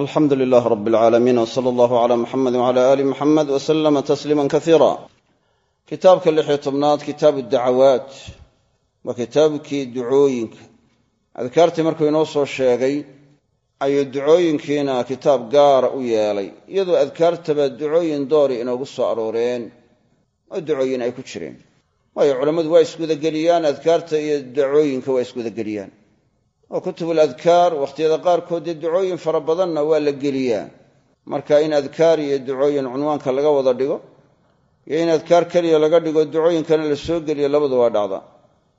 alxamdu lilaah rab alcaalamiin w sala allahu cala muxamedi wcala aali muxamed w slama tasliima kasiira kitaabka lixiyo tobnaad kitaabu dacawaat waa kitaabkii ducooyinka adkaartii markuu inoo soo sheegay ayuu ducooyinkiina kitaab gaara u yeelay. Iyadoo adkaartaba ducooyin doori inoogu soo arooreen oo ducooyin ay ku jireen. Waayo culammadu waa isgudageliyaan adkaarta iyo dacooyinka waa isgudageliyaan oo kutubul adkaar wakhtiyada qaarkood dee ducooyin fara badanna waa la geliyaa. Marka in adkaar iyo ducooyin cunwaanka laga wada dhigo iyo in adkaar keliya laga dhigo ducooyinkana la soo geliyo labadu waa dhacda.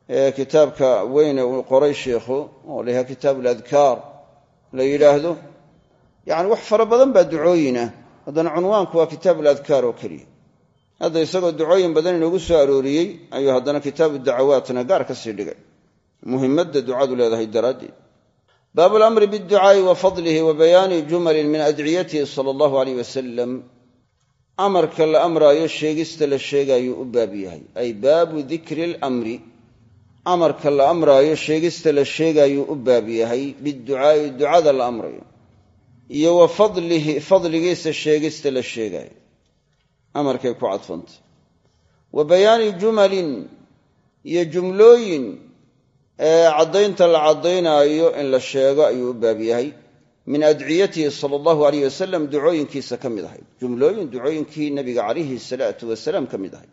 Ee kitaabka weyne uu qoray sheikhu oo la yidhaha kitaabu ladkaar la yidhaahdo yacni wax fara badan baa ducooyin ah. Haddana cunwaanku waa kitaabu ladkaar oo keliya. Hadda isagoo ducooyin badan inoogu soo arooriyey ayuu haddana kitaabu dacawaatna gaar ka sii dhigay muhimadda ducadu leedahay daraaddeed. Baabu lamri biducaa'i wa fadlihi wa bayaani jumalin min adciyatihi sala allahu aleyh wasalam amarka la amraayo sheegista la sheegaayuu u baab yahay. Ay baabu dikri lamri amarka la amraayo sheegista la sheegaayuu u baab yahay. Biducaa'i ducada la amrayo. Iyo wa fadlihi fadligiisa sheegista la sheegaayo. Amarkay ku cadfantay. Wa bayaani jumalin iyo jumlooyin caddaynta la caddaynaayo in la sheego ayuu u baab yahay. Min adciyatihi sala allahu aleyh wasalam ducooyinkiisa ka mid ahayd jumlooyin ducooyinkii nabiga calayhi salaatu wasalaam ka mid ahayd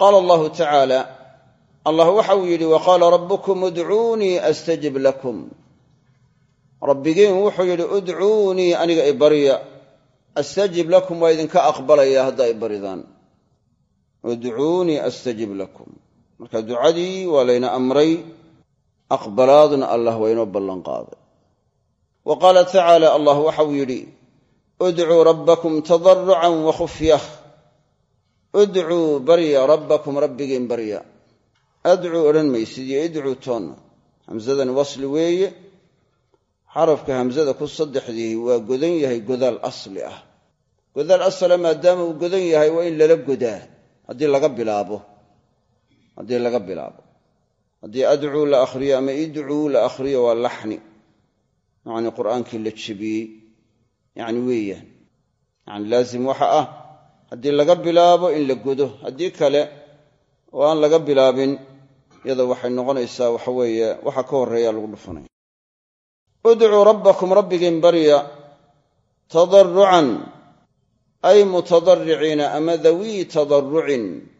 qaala allahu tacaala allah waxa uu yidhi wa qaala rabbukum udcuunii astajib lakum. Rabbigiin wuxuu yidhi udcuunii aniga ibarya astajib lakum waa idinka aqbalaya haddaa ibaridaan udcuunii astajib lakum. Marka ducadii waa layna amray aqbalaadna allah waa inoo ballan qaaday wa qaala tacaala allah waxauu yidhi udcuu rabbakum tadarucan wa khufyah udcuu barya rabbakum rabbigiin barya adcuu odhan maysid iyo idcuu toonna hamsadani wasli weeye xarafka hamsada ku saddexdii waa godan yahay godaal asli ah godaal asla maadaama uu godan yahay waa in lala godaa haddii laga bilaabo haddii laga bilaabo haddii adcuu la akhriyo ama idcuu la akhriyo waa laxni. Yacni qur'aankii la jebiyey yacni weeyaan. Yani laazim waxa ah haddii laga bilaabo in la godo haddii kale oo aan laga bilaabin iyada waxay noqonaysaa waxa weeye waxa ka horreeya lagu dhufanaya. Udcuu rabbakum rabbigiin barya tadarucan ay mutadariciina ama dawii tadarucin xaal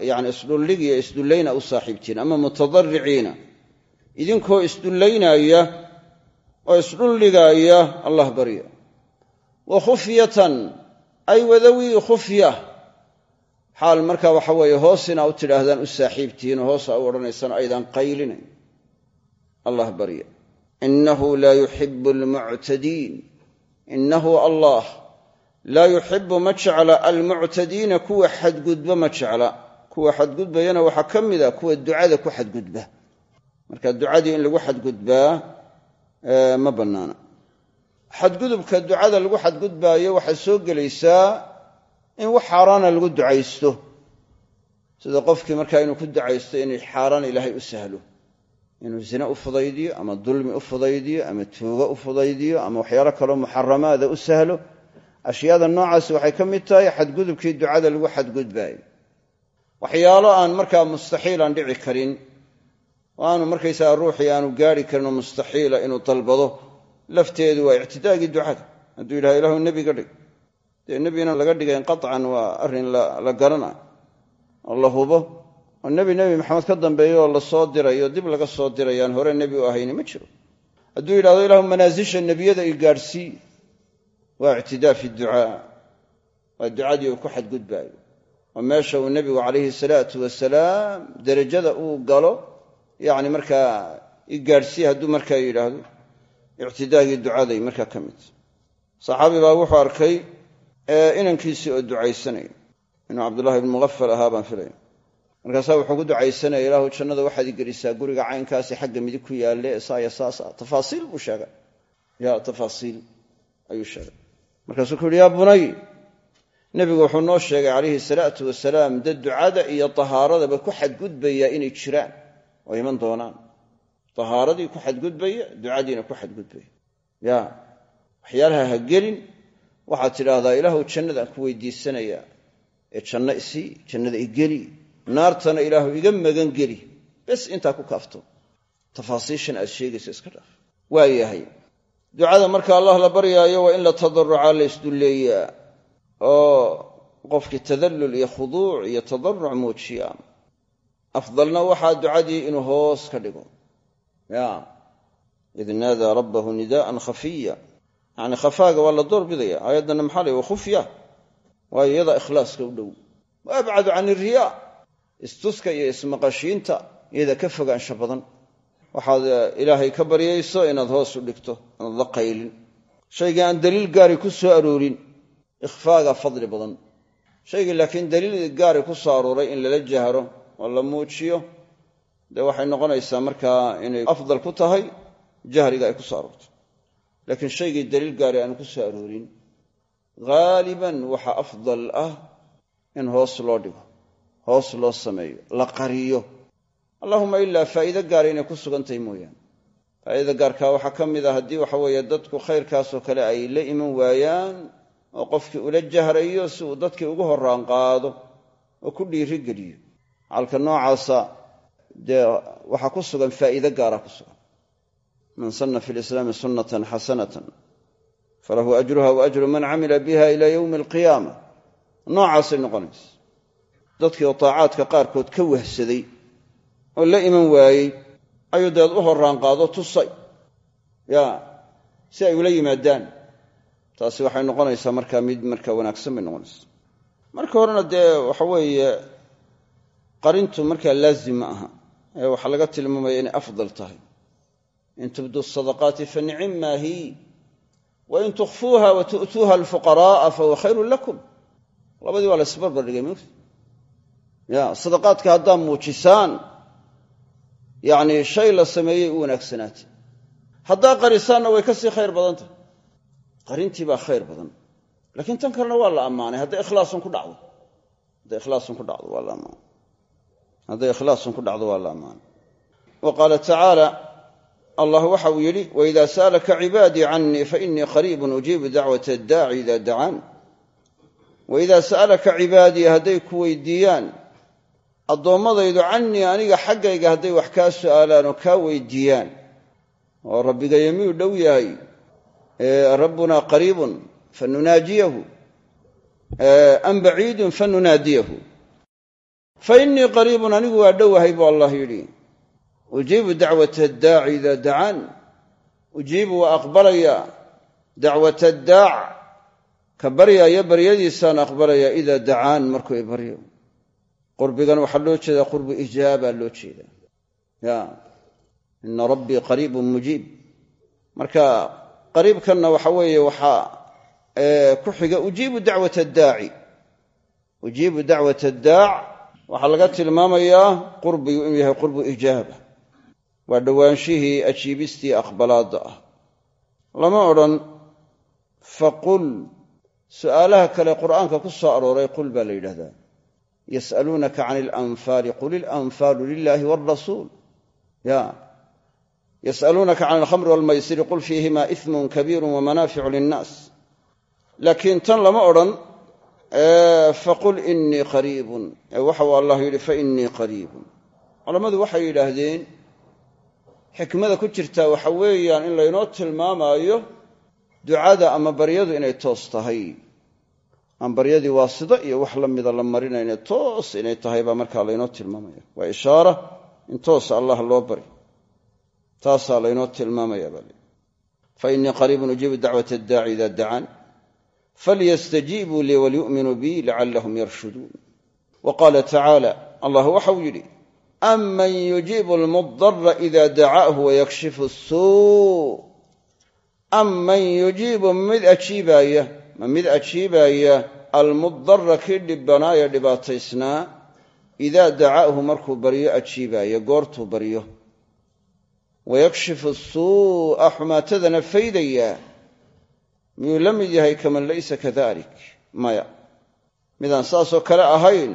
yani isdhullig iyo isdullayna u saaxiibtiin ama mutadariciina idinkoo isdullaynaaya oo isdhulligaaya allah barya wa khufyatan ay wadawii khufya. Xaal markaa waxa weeye hoosina u tidhaahdaan u saaxiibtihiin oo hoosa u odhanaysaan aydan qaylinayn. Allah barya inahu laa yuxibu almuctadiin inahu allah laa yuxibu ma jecla almuctadiina kuwa xadgudba ma jecla. Kuwa xadgudbayana waxaa ka mid a kuwa ducada ku xadgudba. Marka ducadii in lagu xadgudbaa ma bannaana. Xadgudubka ducada lagu xadgudbaayo waxay soo gelaysaa in wax xaaraana lagu ducaysto. Sida qofkii markaa inuu ku ducaysto inay xaaraan ilaahay u sahlo. Inuu zine u fudaydiyo ama dulmi u fudaydiyo ama tuugo u fudaydiyo ama waxyaalo kaloo muxaramaada u sahlo ashyaada noocaasi waxay ka mid tahay xadgudubkii ducada lagu xadgudbaayo waxyaalo aan markaa mustaxiilaan dhici karin oo aanu markaysaga ruuxii aanu gaari karin oo mustaxiila inuu dalbado lafteedu waa ictidaagii ducada. Hadduu yidhaha ilahu nebiga dhig. Dee nebina laga dhigayn qaطcan waa arrin la garana oo la hubo oo nebi nebi maxamed ka dambeeya oo la soo dirayo dib laga soo dirayaan hore nebi u ahayni ma jiro. Hadduu yidhahdo ilahu manaasisha nebiyada i gaadhsii waa ictidaa fi ducaa waa ducadii uu ku xadgudbaayo. Oo meesha uu nebigu calayhi salaatu wasalaam derajada uu galo yacni markaa i gaadhsii hadduu markaa yidhaahdo ictidaagii ducaday markaa ka mid. Saxaabi baa wuxuu arkay inankiisii oo ducaysanaya inuu cabdullahi ibnu muqafal ahaa baan filaya markaasaa wuxuu ku ducaysanaya ilaahu jannada waxaad gelisaa guriga caynkaasi xagga midig ku yaalle saaya saasa. Tafaasiil buu sheegay. Ya tafaasiil ayuu sheegay markaasuu ku yidhi yaa bunay nebigu wuxuu noo sheegay calayhi salaatu wasalaam dad ducada iyo tahaaradaba ku xadgudbaya inay jiraan oo iman doonaan. Tahaaradii ku xadgudbaya ducadiina ku xadgudbaya. Ya waxyaalaha ha gelin. Waxaad tidhaahdaa ilaahu jannadaan ku weydiisanayaa ee janno isii jannada igeli naartana ilaahu iga magan geli bes intaa ku kaafto. Tafaasiishan aad sheegayso iska dhaaf. Waa yahay ducada marka allah la baryaayo waa in la tadarucaa la isdulleeyaa oo qofkii tadallul iyo khuduuc iyo tadaruc muujiyaa afdalna waxaa ducadii inuu hoos ka dhigo. Ya. Id naadaa rabbahu nidaa'an khafiya. Yacni khafaaga waa la door bidaya. Aayaddana maxaa lay wa khufya. Waayo iyadaa ikhlaaska u dhow. Wa abcadu can iriyaa istuska iyo ismaqashiinta iyada ka fogaansha badan waxaad ilaahay ka baryayso inaad hoos u dhigto inaad la qaylin. Shaygii aan daliil gaari ku soo aroorin ikhfaaga fadli badan. Shaygii laakiin daliil gaari ku soo arooray in lala jahro oo la muujiyo dee waxay noqonaysaa markaa inay afdal ku tahay jahriga ay ku soo aroorto. Laakiin shaygii daliil gaari aan ku soo aroorin haaliban waxa afdal ah in hoos loo dhigo hoos loo sameeyo la qariyo allahuma ilaa faa'iide gaara inay ku sugan tahay mooyaane. Faa'iidada gaarkaa waxaa ka mid a haddii waxa weeye dadku khayrkaasoo kale ay la iman waayaan oo qofkii ula jahrayo si uu dadkii ugu horraan qaado oo ku dhiiri geliyo xalka noocaasa dee waxaa ku sugan faa'iide gaara ku sugan. Man sanna fi lislaami sunnatan xasanatan falahu ajruha wa ajru man camila biha ila yowmi alqiyaama. Noocaasay noqonaysa. Dadkii oo taacaadka qaarkood ka wahsaday oo la iman waayey ayuu dabeed u horraan qaado tusay. Ya si ay ula yimaadaan. Taasi waxay noqonaysaa markaa mid markaa wanaagsan bay noqonaysaa. Marka horena dee waxa weeye qarintu markaa laazim ma aha. Ee waxaa laga tilmaamaya inay afdal tahay. In tubdu sadaqaati fa nicimmaa hi wa in tukhfuuha wa tu'tuuha alfuqara'a fahuwa khayrun lakum. Labadii waa la isbarbar dhigay mugta ya sadaqaadka haddaa muujisaan yacnii shay la sameeyey u wanaagsanaatay haddaa qarisaanna way ka sii khayr badan tahay. Qarintii baa khayr badan. Laakiin tan kalena waa la ammaanay. Hadday ikhlaasun ku dhacdo. Hadday ikhlaasun ku dhacdo waa la ammaanay. Hadday ikhlaasun ku dhacdo waa la ammaanay. Wa qaala tacaala allah waxa uu yidhi waida sa'alaka cibaadii canii fainii qariibun ujiibu dacwata addaaci ida dacaan. Waidaa sa'alaka hadday ku weydiiyaan addoommadaydu cannii aniga xaggayga hadday wax kaa su'aalaan oo kaa weydiiyaan. Oo rabbigayo miyuu dhow yahay rabbunaa qariibun fanunaajiyahu am baciidun fanunaadiyahu fa innii qariibun anigu waa dhowahay buu allah yidhi. Ujiibu dacwata addaaci idaa dacaan. Ujiibu waa aqbalaya dacwata addaac ka baryaaya baryadiisaan aqbalaya idaa dacaan markuu i qurbigan waxaa loo jeedaa qurbu ijaabaa loo jeedaa ya ina rabbii qariibun mujiib. Marka qariibkanna waxa weeye waxaa ku xiga ujiibu dacwat addaaci ujiibu dacwat addaac waxaa laga tilmaamayaa qurbigu inuu yahay qurbu ijaaba. Waa dhowaanshihii ajiibistii aqbalaadda ah. Lama odhan faqul su'aalaha kale qur'aanka ku soo arooray qul baa la yidhahdaa yas'aluunaka can ilanfaali qul ilanfaalu lilahi walrasuul ya yas'aluunaka can alkhamri walmaysiri qul fiihima ismun kabiirun wamanaaficu linnaas laakiin tan lama odhan faqul inii qariibun ee waxau allah yidhi fainii qariibun culammadu waxay yidhaahdeen xikmada ku jirtaa waxa weeyaan in laynoo tilmaamaayo ducada ama baryadu inay toos tahay aan baryadii waasida iyo wax la mida la marinayne toos inay tahay baa markaa laynoo tilmaamaya. Waa ishaara in toos allah loo bari. Taasaa laynoo tilmaamaya baa fa innii qariibun ujiibu dacwat addaaci ida dacaan. Falyastajiibuu lii walyu'minuu bii lacallahum yarshuduun wa qaala tacaala allah waxau yidhi aman yujiibu almudara ida dacaahu wayakshifu suu aman yujiibu mid ajiibaaya ma mid ajiibaaya almudara kii dhibanaaya dhibaataysnaa idaa dacaahu markuu baryo ajiibaaya goortuu baryo. Wayakshifu suu'a xumaatadana faydayaa miyuu la mid yahay kaman laysa kadalik? Maya. Midaan saasoo kale ahayn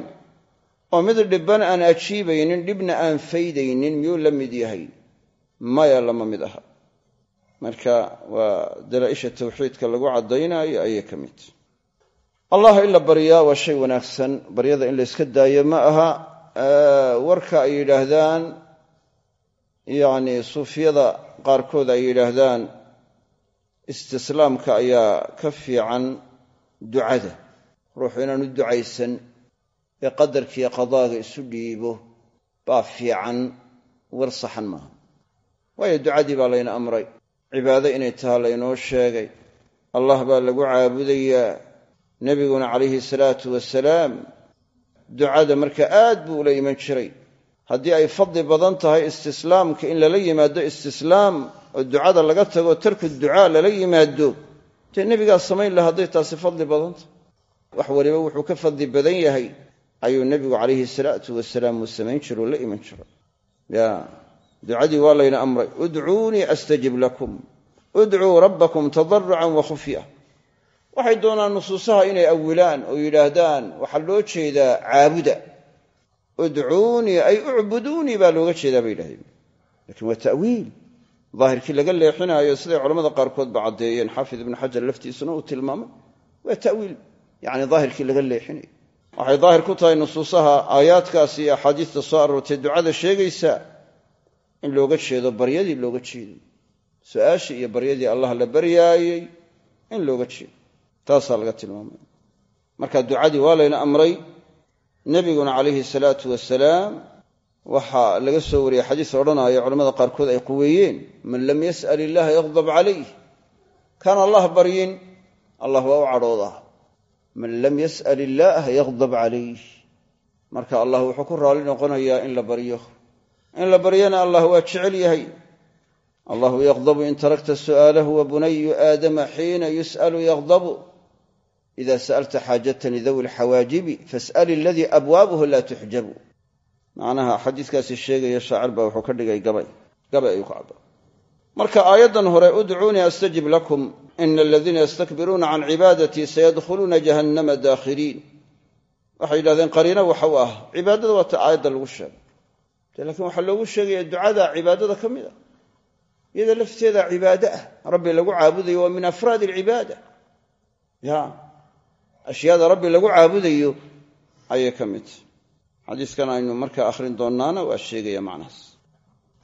oo mid dhibban aan ajiibaynin dhibna aan faydaynin miyuu la mid yahay? Maya lama mid aha marka waa dalaa-isha tawxiidka lagu caddaynayo ayay ka mid. Allah in la baryaa waa shay wanaagsan. Baryada in la yska daayo ma aha warka ay yidhaahdaan yacni suufiyada qaarkood ay yidhaahdaan istislaamka ayaa ka fiican ducada. Ruuxu inaanu ducaysan ee qadarkiiyo qadaaga isu dhiibo baa fiican war saxan maaha. Waayo ducadii baa layna amray cibaado inay taha laynoo sheegay. Allah baa lagu caabudayaa nebiguna calayhi salaatu wasalaam. Ducada marka aad buu ula iman jiray. Haddii ay fadli badan tahay istislaamka in lala yimaado istislaam oo ducada laga tago tarku ducaa lala yimaado dee nebigaa samayn laha hadday taasi fadli badanta wax waliba wuxuu ka fadli badan yahay ayuu nebigu calayhi salaatu wasalaam uu samayn jiro la iman jiray ducadii waa layna amray udcuunii astajib lakum udcuu rabbakum tadarucan wa khufya waxay doonaan nusuusaha inay awilaan oo yidhaahdaan waxaa loo jeedaa caabuda. Udcuunii ay ucbuduunii baa looga jeedaa bay yidhahdeen. Lakiin waa ta'wiil. Daahirkii laga leexinaayo siday culamada qaarkood ba caddeeyeen xaafid ibnu xajar laftiisuna uu tilmaamay. Waa ta'wiil. Yacni daahirkii laga leexinayo waxay daahir ku tahay nusuusaha aayaadkaas iyo axaadiista soo aroortay ducada sheegaysa in looga jeedo baryadii looga jeeday su'aashii iyo baryadii allah la baryaayey in looga jeedo. Taasaa laga tilmaamaya marka ducadii waa layna amray nebiguna calayhi salaatu wasalaam waxaa laga soo wariyey xadiis odhanaya culamada qaarkood ay quweeyeen man lam yas'al illaha yaqdab calayh kaan allah baryin allah waa u cadhoodaa. Man lam yas'al illaaha yaqdab calayh marka allah wuxuu ku raalli noqonayaa in la baryo in la baryana allah waa jecel yahay. Allahu yaqdabu in tarakta su'aalahu wa bunayu aadama xiina yus'alu yaqdabu. Ida sa'alta xaajatan lidawi lxawaajibi fas'al iladii abwaabuhu laa tuxjabu macnaha xadiiskaasi sheegaya shaacir baa wuxuu ka dhigay gabay. Gabay ayuu ka caba marka aayaddan hore udcuunii astajib lakum. Ina aladiina yastakbiruuna can cibaadatii sayadkhuluuna jahannama daakhiriin. Waxay yidhahdeen qariino waxa ah. Cibaadada waa ta aayadda lagu sheegay de laakiin waxaa loogu sheegaya ducada cibaadada ka mid a. Iyada lafteeda cibaade ah. Rabbi lagu caabudayo waa min afraad alcibaada. Ya. Ashyaada rabbi lagu caabudayo ayay ka mid. Xadiiskan aynu markaa akhrin doonaana waa sheegaya macnahaas.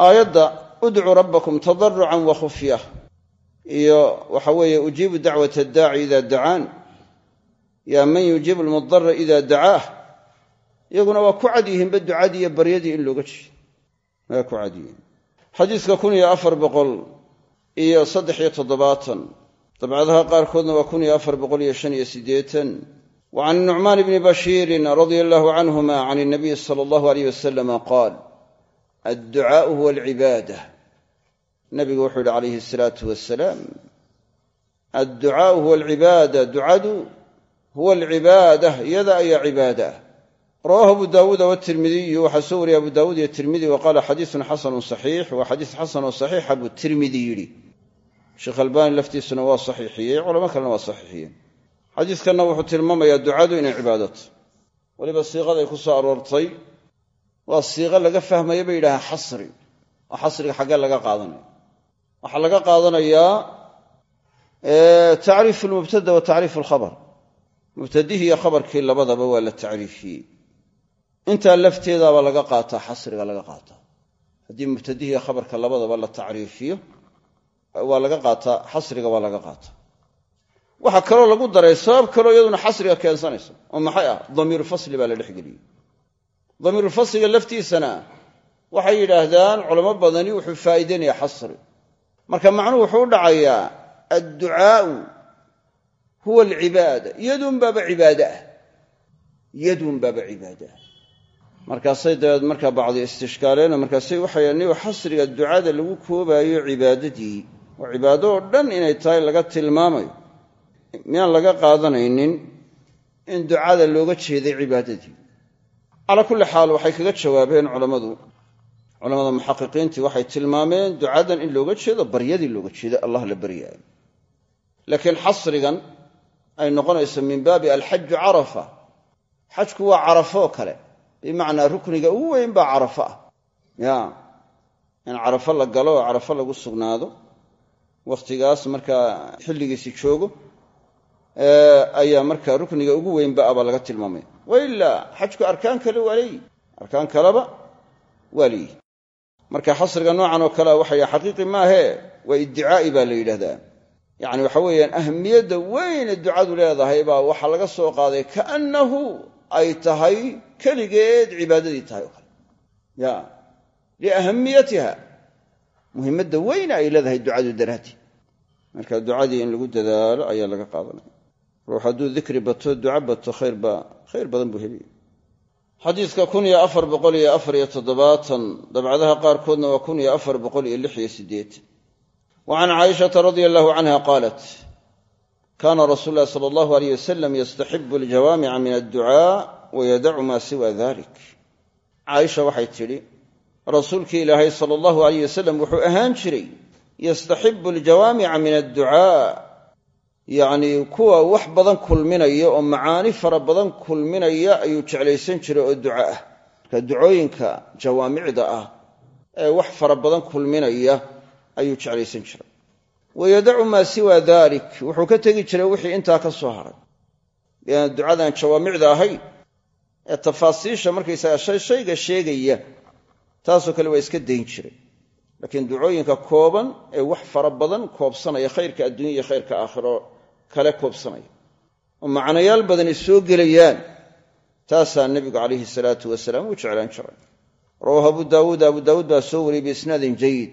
Aayadda udcuu rabbakum tadarucan wa khufya. Iyo waxa weeye ujiibu dacwat addaaci ida dacaan. Yaa man yujiibu lmudara ida dacaah iyaguna waa ku cad yihiinba ducadii iyo baryadii in looga jeedo. Waa ku cad yihiin. Xadiiska kun iyo afar boqol iyo saddex iyo toddobaatan dabcadaha qaarkoodna waa kun iyo afar boqol iyo shan iyo siddeetan. Wa can nucmaan bni bashiirin radia allahu canhuma can inabiyi sala allahu aleyh wasalama qaal adducaau huwa alcibaada nabigu wuxuu yihi calayhi asalaatu wasalaam adducaau huwa alcibaada ducadu huwa alcibaada iyada ayaa cibaada ah rawahu abu daawuuda watirmidiyu waxaa soo wariyay abu daawuud iyo tirmidi wa qaala xadiisun xasanun saxiix waa xadiis xasan oo saxiixa buu tirmidi yidhi sheekh albaani laftiisuna waa saxiixiyey culamo kalena waa saxiixiyeen xadiiskanna wuxuu tilmaamayaa ducadu inay cibaadato weliba siiqaday ku soo aroortay waa siiqo laga fahmaya bay yidhahaan xasri oo xasriga xaggee laga qaadanaya waxaa laga qaadanayaa tacriifu lmubtada wa intaa lafteedaaba laga qaataa xasriga laga qaataa. Haddii mubtadihiiyo khabarka labadaba la tacriifiyo waa laga qaataa xasriga waa laga qaataa. Waxaa kaloo lagu daray sabab kaloo iyaduna xasriga keensanaysa oo maxay ah damiiru fasli baa la dhexgeliyey damiirulfasliga laftiisana waxay yidhaahdaan culamo badani wuxuu faa'iideynaya xasri. Marka macnuhu wuxuu dhacayaa adducaau huwa alcibaada yadun baaba cibaade ah. Yadun baaba markaasay dabeed markaa bacdi istishkaaleenoo markaasay waxay niu xasriga ducada lagu koobaayo cibaadadii oo cibaado dhan inay tahay laga tilmaamayo miyaan laga qaadanaynin in ducada looga jeeday cibaadadii? Calaa kulli xaal waxay kaga jawaabeen culammadu culamada muxaqiqiintii waxay tilmaameen ducadan in looga jeedo baryadii looga jeedo allah la baryaayo laakiin xasrigan ay noqonayso min baabi alxaju carafa. Xajku waa carafo kale bimacnaa rukniga ugu weyn baa carafo ah. Ya. In carafo la galo oo carafo lagu sugnaado wakhtigaas markaa xilligiisi joogo ayaa markaa rukniga ugu weynba abaa laga tilmaamaya wa ilaa xajku arkaan kale waa leeyihi arkaan kaleba waa leeyihi marka xasriga noocan oo kalea waxay xaqiiqi maahee waa iddicaa'i baa la yidhahdaa yacni waxa weeyaan ahamiyadda weyne ducadu leedahay baa waxaa laga soo qaaday kaannahu ay tahay keligeed cibaadadii tahay oo kale. Ya. Liahamiyatiha. Muhimmadda weyne ay leedahay ducadu daraadii marka ducadii in lagu dadaalo ayaa laga qaadanaya. Ruux hadduu dikri bato duca bato khayrba khayr badan buu helaya xadiidka kun iyo afar boqol iyo afar iyo toddobaatan dabcadaha qaarkoodna waa kun iyo afar boqol iyo lix iyo siddeetan wa can caaishata radia allahu canha qaalat kaana rasuulu llahi sala allahu aleyh wasalam yastaxibu aljawaamica min adducaa wayadacu maa siwa dalik caaisha waxay tidhi rasuulkii ilaahay sala allahu aleyh wasalam wuxuu ahaan jiray yastaxibu aljawaamica min adducaa yacnii kuwa wax badan kulminaya oo macaani fara badan kulminaya ayuu jeclaysan jiray oo duco ah marka ducooyinka jawaamicda ah ee wax fara badan kulminaya ayuu jeclaysan jiray. Wayadacu maa siwa dalik wuxuu ka tegi jiray wixii intaa ka soo haray. Ducadan jawaamicda ahayd ee tafaasiisha markaysaga shay shayga sheegaya taasoo kale waa iska dayn jiray. Laakiin ducooyinka kooban ee wax fara badan koobsanaya khayrka adduunya iyo khayrka aakhiro kale koobsanaya. Oo macnayaal badani soo gelayaan taasaa nebigu calayhi salaatu wasalaam uu jeclaan jiray. Rawaahu abu daawuud abu daawuud baa soo wariyey biisnaadin jayid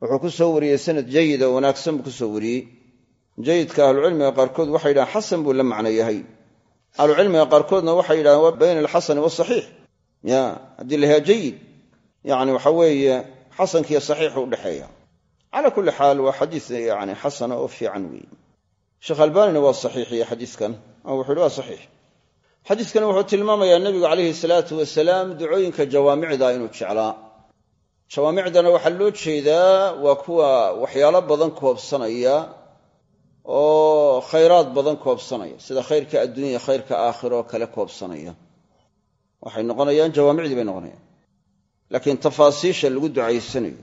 wuxuu ku soo wariyey sanad jayid oo wanaagsan buu ku soo wariyey. Jayidka ahlucilmiga qaarkood waxay yidhahaan xasan buu la macno yahay ahlucilmiga qaarkoodna waxay yidhahaan waa bayna alxasani waasaxiix ya haddii la yahaa jayid yani waxa weeye xasankiiyo saxiixu udhexeeya cala kulli xaal waa xadiis yani xasana oo fiican weeye. Sheekh albanina waa saxiixiye xadiiskan oo wuxu yhi waa saxiix. Xadiiskani wuxuu tilmaamayaa nebigu calayhi salaatu wasalaam ducooyinka jawaamicda inuu jeclaa. Jawaamicdana waxaa loo jeedaa waa kuwa waxyaalo badan koobsanaya oo khayraad badan koobsanaya. Sida khayrka adduunya khayrka aakhiro kale koobsanaya. Waxay noqonayaan jawaamicdii bay noqonayaan. Laakiin tafaasiisha lagu ducaysanayo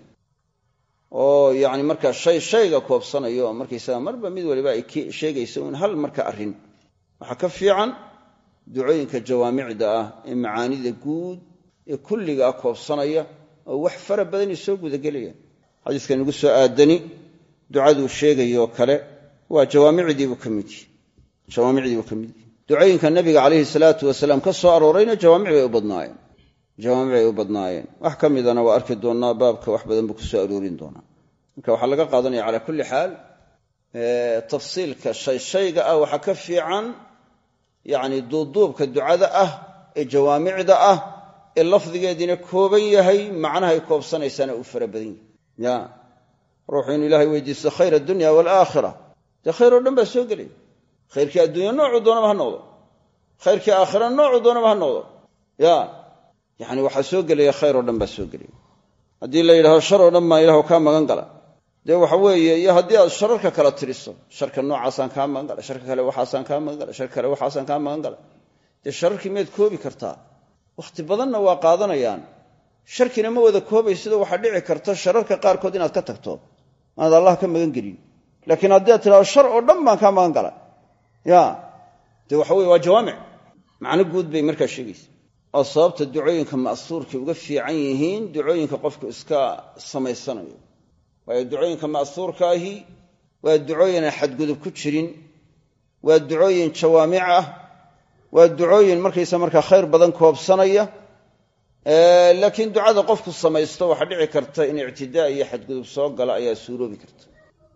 oo yacni markaa shay shayga koobsanayo oo markaysaga marba mid waliba ay sheegayso hal marka arrin. Waxaa ka fiican ducooyinka jawaamicda ah ee macaanida guud ee kulliga ah koobsanaya oo wax fara badani soo gudagelayaan xadiiskan igu soo aadani ducaduu sheegayo kale waa jawaamicdiibuu ka mid yihi jawaamicdiibuu ka mid yihi ducooyinka nabiga calayhi salaatu wasalaam ka soo aroorayna jawaamic bay u badnaayeen. Jawaamic bay u badnaayeen. Wax ka midana waa arki doonnaa baabka wax badan buu ku soo aroorin doonaa. Marka waxaa laga qaadanaya calaa kulli xaal tafsiilka shay ah waxaa ka fiican yacni duubduubka ducada ah ee jawaamicda ah ee lafdigeediina kooban yahay macnahay koobsanaysaana uu fara badan yahay. Ya ruuxu inuu ilaahay weydiisto khayr addunya waalaakhira dee khayr oo dhan baa soo gelaya. Khayrkii adduunya noocuu doonaba ha noqdo. Khayrkii aakhira noocuu doonaba ha noqdo. Ya yacni waxaa soo gelaya khayr oo dhan baa soo gelaya. Haddii la yidhahdo shar oo dhan baan ilahu kaa magan gala. Dee waxa weeye iyo haddii aad shararka kala tiriso sharka noocaasaan kaa magan gala sharka kale waxaasaan kaa magan gala shar kale waxaasaan kaa magan gala. Dee shararkii miyaad koobi kartaa. Wakhti badanna waa qaadanayaan. Sharkina ma wada koobaysido waxaa dhici karta shararka qaarkood inaad ka tagto. Aanaad allah ka magan gelin laakiin haddii aad tidhahdo shar oo dhan baan kaa magan gala ya. Dee waxa weye waa jawaamic. Macno guud bay markaa sheegaysa. Oo sababta ducooyinka ma'suurkay uga fiican yihiin ducooyinka qofku iska samaysanayo waayo ducooyinka ma'suurka ahi waa ducooyin aan xadgudub ku jirin. Waa ducooyin jawaamic ah. Waa ducooyin markaysa markaa khayr badan koobsanaya. Laakiin ducada qofku samaysto waxaa dhici karta in ictidaa iyo xadgudub soo gala ayaa suuroobi karta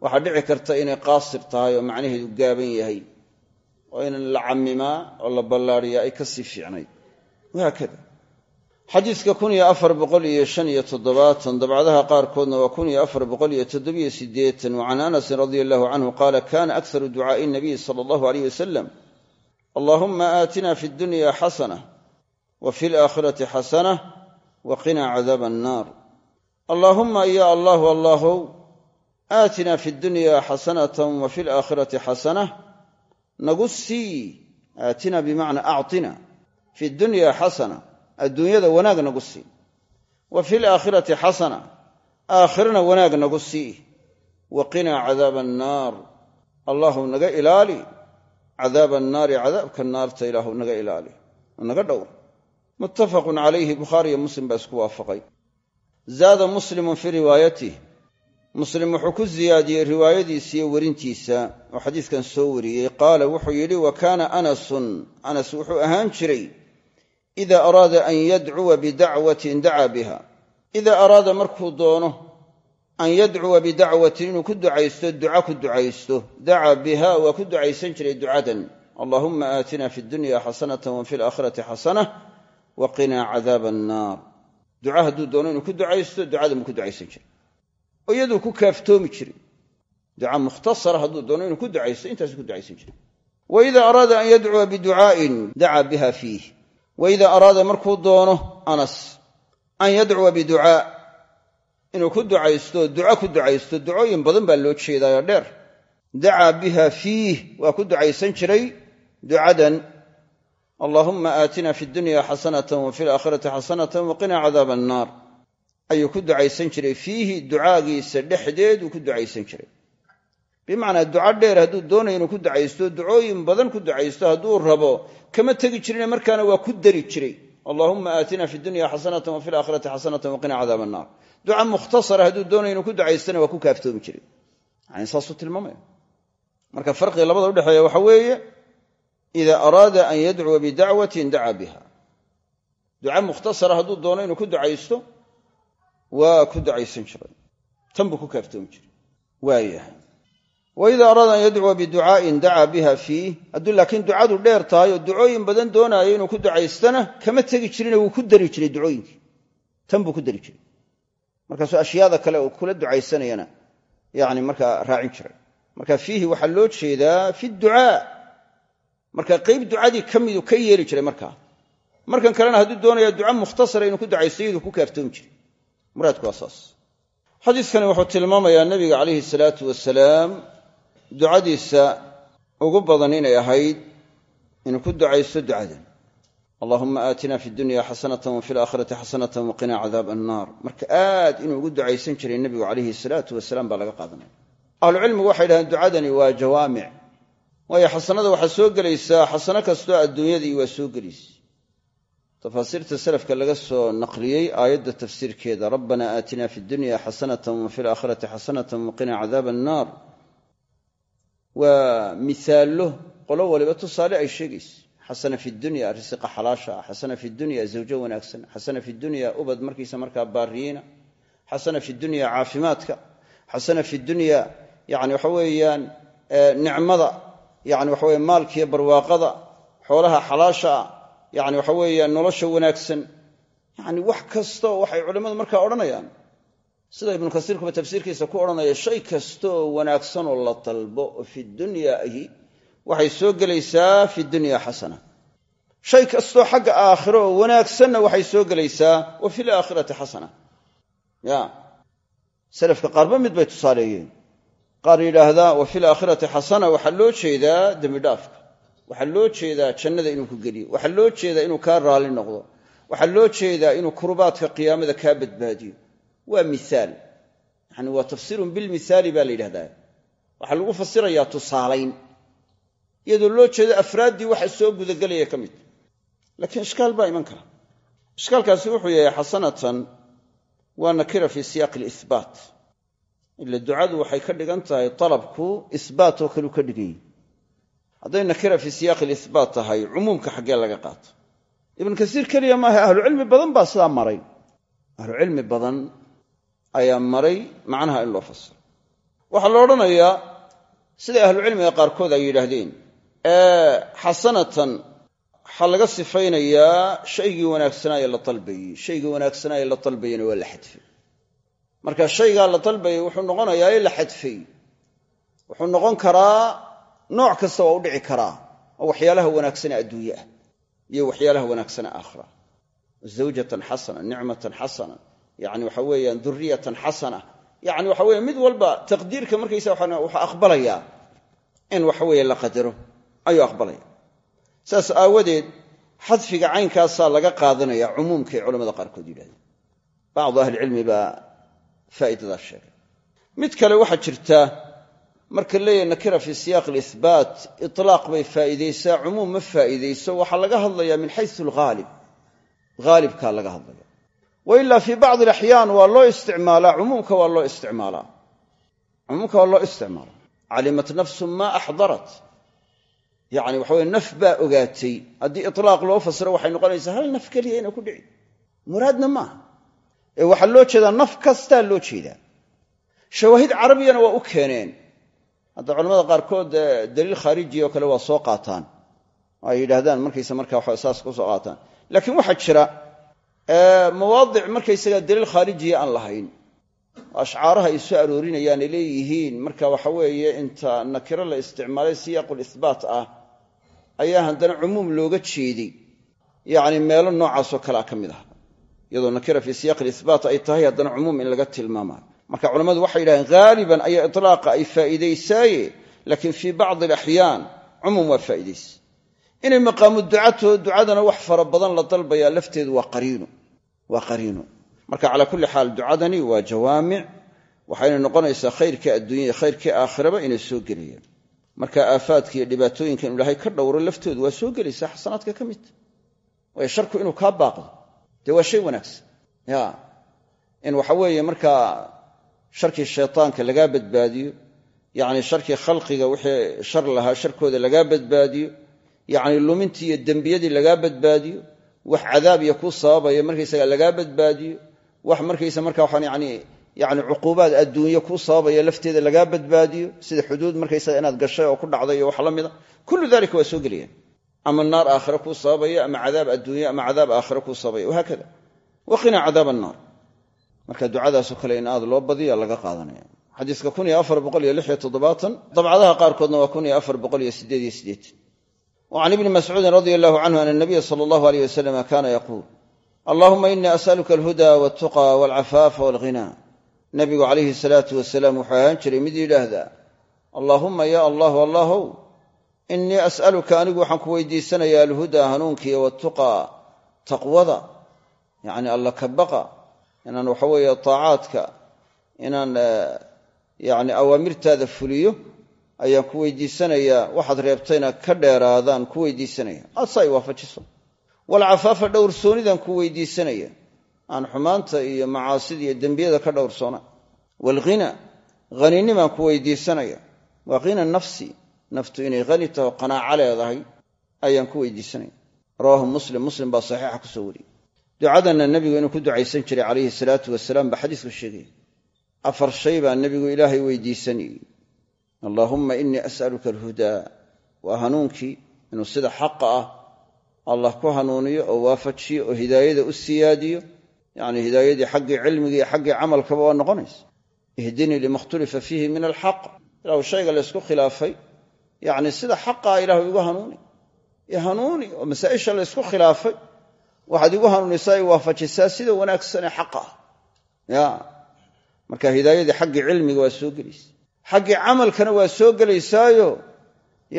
waxaa dhici karta inay qaasir tahay oo macnaheedu gaaban yahay oo in la cammimaa oo la ballaariyaa ay ka sii fiicnayd. Wahaakada xadiidka dabcadaha qaarkoodna waa can anasin radia allahu canhu qaala kana akharu ducaa'i nabiy sala allahu aleyh wasalam allahuma aatina fi dunya xasana wa fi alaakhirati xasana wa qinaa cadaaba annaar. Allaahumma ya allahu allahow aatina fi dunya xasanatan wa fi alaakhirati xasana nagu sii aatina bimacnaa actina fi dunya xasana adduunyada wanaag nagu sii. Wa fi alaakhirati xasana aakhirana wanaag nagu sii. Waqinaa cadaaba annaar allahu naga ilaali. Cadaaba annaari cadaabka naarta ilaahu naga ilaali. Naga dhowr. Muttafaqun calayhi bukhaariyo muslim baa isku waafaqay muslim wuxuu ku ziyaadiyey riwaayadiisa iyo werintiisa oo xadiiskan soo wariyey. Qaala wuxuu yidhi wa kaana anasun. Anas wuxuu ahaan jiray ida araada an yadcuwa bidacwatin dacaa biha. Idaa araada markuu doono an yadcuwa bidacwatin inuu ku ducaysto duca ku ducaysto. Dacaa biha waa ku ducaysan jiray ducadan. Allahuma aatina fi dunya xasanatan wa fi laakhirati xasana wa qinaa cadaaba annaar duca hadduu doono inuu ku oo ku kaaftoomi jiray duca mukhtasara hadduu doono inuu ku ducaysto intaasu ku ducaysan jiray wa ida araada an yadcuwa biducaa'in dacaa biha fiih. Wa ida araada markuu doono anas an yadcuwa biducaa inuu ku ducaysto duco ku ducaysto ducooyin badan baa loo jeedaayo dheer. Dacaa biha fiih waa ku ducaysan jiray ducadan. Allaahumma aatina fi dunya xasanatan wa fi laakhirati xasanatan waqinaa cadaaba annaar ayuu ku ducaysan jiray. Fiihi ducaagiisa dhexdeed uu ku ducaysan jiray. Bimacnaa duco dheer hadduu doonayo inuu ku ducaysto ducooyin badan ku ducaysto hadduu rabo kama tegi jirine markaana waa ku dari jiray. Allahuma aatina fi dunya xasanatan wa fi laakhirati xasanatan waqinaa cadaaba annaar duca mukhtasara hadduu doonayo inuu ku ducaystana waa ku kaaftoomi jiray. Yani saasuu tilmaamaya. Marka farqiga labada udhexeeya waxa weeye ida araada an yadcuwa bidacwatin dacaa biha. Duca mukhtasara hadduu doono inuu ku ducaysto waa ku ducaysan jiray. Tan buu ku kaaftoomi jiray. Waayahay. Wa ida araada an yadcuwa biducaa'in dacaa biha fiih. Hadduu laakiin ducadu dheer tahay oo ducooyin badan doonaayo inuu ku ducaystana kama tegi jirine wuu ku dari jiray ducooyinkii. Tan ku dari jiray. Markaasuu ashyaada kale uu kula ducaysanayana yani markaa raacin jiray. Marka fiihi waxaa loo jeedaa fi ducaa. Marka qayb ducadii ka ka yeeli jiray markaa. Markan kalena hadduu doonaya duca mukhtasara inuu ku ducaysto ku kaaftoomi jiray muraadku waa saas. Xadiiskani wuxuu tilmaamayaa nebiga calayhi salaatu wasalaam ducadiisa ugu badan inay ahayd inuu ku ducaysto ducadan. Allahuma aatina fi dunya xasanatan wa fi laakhirati xasanatan waqinaa cadaab annaar. Marka aad inuu ugu ducaysan jiray nebigu calayhi salaatu wasalaam baa laga qaadanaya. Ahlucilmigu waxay dhahdeen ducadani waa jawaamic. Waayo xasanada waxaa soo gelaysaa xasano kastoo adduunyadii waa soo gelaysa tafaasiirta salafka laga soo naqliyey aayadda tafsiirkeeda rabbana aatina fi dunya xasanatan wa fi laakhirati xasanatan waqinaa cadaaba annaar waa misaallo qolo waliba tusaale ay sheegayso. Xasana fi dunya risiqa xalaasha. Ah xasana fi dunya zawjo wanaagsan. Xasana fi dunya ubad markiisa markaa baariyiina xasana fi dunya caafimaadka. Xasana fi dunya yani waxa weeyaan nicmada yani waxa weye maalkiiyo barwaaqada xoolaha xalaasha ah yani waxa weeyaan nolosha wanaagsan. Yani wax kastaoo waxay culimmadu markaa odhanayaan. Sida ibnu kasiirkuba tafsiirkiisa ku odhanaya shay kastaoo wanaagsanoo la dalbo oo fi dunya ahi waxay soo gelaysaa fi dunya xasana. Shay kastoo xagga aakhiro oo wanaagsanna waxay soo gelaysaa wa fi laakhirati xasana. Ya. Salafka qaarba mid bay tusaaleeyeen. Qaar yidhaahdaa wa fi laakhirati xasana waxaa loo jeedaa dembidhaafka waxaa loo jeedaa jannada inuu ku geliyo. Waxaa loo jeedaa inuu kaa raalli noqdo. Waxaa loo jeedaa inuu kurubaadka qiyaamada kaa badbaadiyo. Waa miaal yani waa tafsiirun bilmithaali baa la yidhahdaa. Waxaa lagu fasirayaa tusaalayn. Iyadoo loo jeedo afraaddii waxa soo gudagelaya ka laakiin ishkaal baa iman kara. Ishkaalkaasi wuxuu yahay xasanatan waa nakira fii siyaaqi liihbaat ila ducadu waxay ka dhigan tahay talabku ihbaat oo ka dhiganyay hadday nakira fii siyaaqi liihbaat tahay cumuumka xaggee laga qaato. Ibnu kasiir keliya maaha ahlucilmi badan baa sidaa maray. Ahlucilmi badan ayaa maray macnaha in loo fasiro. Waxaa la odhanayaa siday ahlucilmiga qaarkood ay yidhaahdeen xasanatan waxaa laga sifaynayaa shaygii wanaagsanaa ee la dalbayey shaygii wanaagsanaa ee la dalbayena waa la xadfay. Marka shaygaa la dalbayay wuxuu noqonayaa ee la xadfay. Wuxuu noqon karaa nooc kasta waa u dhici karaa oo waxyaalaha wanaagsane adduunye ah iyo waxyaalaha wanaagsane aakhira. Zawjatan xasana nicmatan xasana yani waxa weeyaan duriyatan xasana yani waxa weye mid walba taqdiirka markaysa wuxuu aqbalayaa in waxaweye la qadaro ayuu aqbalaya. Saas aawadeed xadfiga caynkaasaa laga qaadanaya cumuumkaay culamada qaarkood yidhahdeen bacdu ahlicilmi baa faa'iidadaas sheegay. Mid kale waxaa jirta marka leeyahay nakira fii siyaaq alihbaat itlaaq bay faa'iidaysaa cumuum ma faa'iidayso. Waxaa laga hadlayaa min xaysu alghaalib haalibkaa laga hadlaya wa ilaa fii bacdi alaxyaan waa loo isticmaalaa cumuumka waa loo isticmaalaa. Cumuumka waa loo isticmaalaa. Calimat nafsun maa axdarat. Yacni waxa weye naf baa ogaatay. Haddii itlaaq loo fasiro waxay noqonaysaa hal naf keliya inay ku dhici? Muraadna maaha ee waxaa loo jeedaa naf kastaa loo jeedaa. Shawaahid carabiyana waa u keeneen hadda culamada qaarkood daliil khaariji oo kale waa soo qaataan. Oo ay yidhaahdaan markaysa marka waxa saas ku soo qaataan. Laakiin waxaa jira mawaadic markaysaga daliil khaarijiya aan lahayn ashcaaraha ay soo aroorinayaan ay leeyihiin marka waxa weeye inta nakiro la isticmaalay siyaaqul ihbaat ah ayaa haddana cumuum looga jeeday. Yacni meelo noocaasoo kalea ka mid ah. Iyadoo nakira fii siyaaq ihbaat ay tahay haddana cumuum in laga tilmaamayo marka culammadu waxay yidhahdeen haaliban ayaa itlaaqa ay faa'iidaysaaye laakiin fii bacdi alaxyaan cumuum waa faa'iidaysa inay maqaamu ducato ducadana wax fara badan la dalbayaa lafteedu waa qariino waa qariino marka calaa kulli xaal ducadani waa jawaamic waxayna noqonaysaa khayrkii adduunya khayrkii aakhiraba inay soo gelayaan. Marka aafaadka iyo dhibaatooyinka inu ilaahay ka dhowro laftoodu waa soo gelaysaa xasanaadka ka midta waayo sharku inuu kaa baaqdo dee waa shay wanaagsan. Ya in waxa weeye markaa sharkii shaytaanka lagaa badbaadiyo yacni sharkii khalqiga wixii shar lahaa sharkooda lagaa badbaadiyo yacni lumintii iyo dembiyadii lagaa badbaadiyo wax cadaab iyo kuu sababaya markaysaga lagaa badbaadiyo wax markaysa marka waxaan yani yani cuquubaad adduunye kuu sababaya lafteeda lagaa badbaadiyo sida xuduud markaysaga inaad gashay oo ku dhacday wax la mida kullu dalika waa soo ama naar aakhire kuu sababaya ama cadaab adduunye ama cadaab aakhire kuu sababaya wahaakada. Waqinaa cadaab annaar marka ducadaasoo kale in aad loo badiya laga qaadanaya. Xadiiska kun iyo afar boqol waa kun iyo afar boqol iyo sideed iyo siddeetan wa can ibni mascuudin radia allahu canhu ana anabiya sala allahu aleyh wasalama kaana yaquul allahuma inii as'aluka alhuda waltuqa walcafaafa walghinaa. Nabigu calayhi salaatu wasalaam wuxuu ahaan jiray mid yidhaahdaa allaahumma ya allahu allahow innii as'aluka anigu waxaan ku weydiisanayaa alhudaa hanuunkiiyo watuqa taqwada yacni alla kabaqa inaan waxa weeye طaacaadka inaan yani awaamirtaada fuliyo ayaan ku weydiisanayaa waxaad reebtayna ka dheeraadaan ku weydiisanaya. Aadsa ay waafajiso. Walcafaafa dhowrsoonidaan ku weydiisanaya. Aan xumaanta iyo macaasida iyo dembiyada ka dhowrsoona waalghina haninimaan ku weydiisanaya. Waa hina nafsi. Naftu inay hani taho qanaaco leedahay ayaan ku weydiisanaya. Rawaahu muslim. Muslim baa saxiixa ku soo wariyey ducadanna nebigu inuu ku ducaysan jiray calayhi salaatu wasalaam baa xadiisku sheegaya afar shay baa nebigu ilaahay weydiisanayey allaahumma inii as'aluka alhudaa waa hanuunkii inuu sida xaqa ah allah ku hanuuniyo oo waafajiyo oo hidaayada u siyaadiyo. Yacni hidaayadii xaggii cilmiga iyo xaggii camalkaba waa noqonaysa. Ihdinii lima khtulifa fiihi min alxaq ilahu shayga laysku khilaafay. Yacni sida xaqaa ilahu igu hanuuni. I hanuuni oo masaa'isha laysku khilaafay waxaad igu hanuunisaa i waafajisaa sida wanaagsanee xaqa. Ah ya. Marka hidaayadii xaggii cilmiga waa soo gelaysa. Xaggii camalkana waa soo gelaysaayo.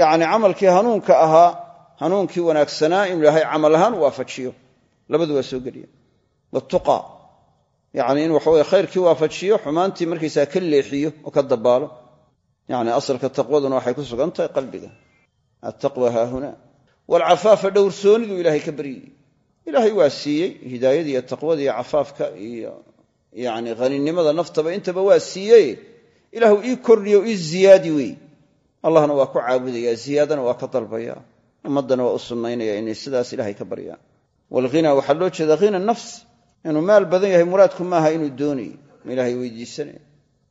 Yacni camalkii hanuunka ahaa hanuunkii wanaagsanaa inuu ilaahay camal ahaan waafajiyo labadu waa soo geliya. Watuqa yacni in waxaweye khayrkii waafajiyo xumaantii markaysaa ka leexiyo oo ka dabaalo. Yacni asalka taqwaduna waxay ku sugan tahay qalbiga. Attaqwa haahuna. Waalcafaafa dhowrsooniduu ilaahay ka baryayey ilaahay waa siiyey hidaayadii iyo taqwada iyo cafaafka iyo yacni haninimada naftaba intaba waa siiyey. Ilaahu ii kordhiyo ii ziyaadi wey allahna waa ku caabudaya ziyaadana waa ka dalbaya. Ummaddana waa u sunnaynaya inay sidaas ilaahay ka baryaan. Waalghina waxaa loo jeedaa hina nafs. Inuu maal badan yahay muraadku maaha inuu ilaahay weydiisanaya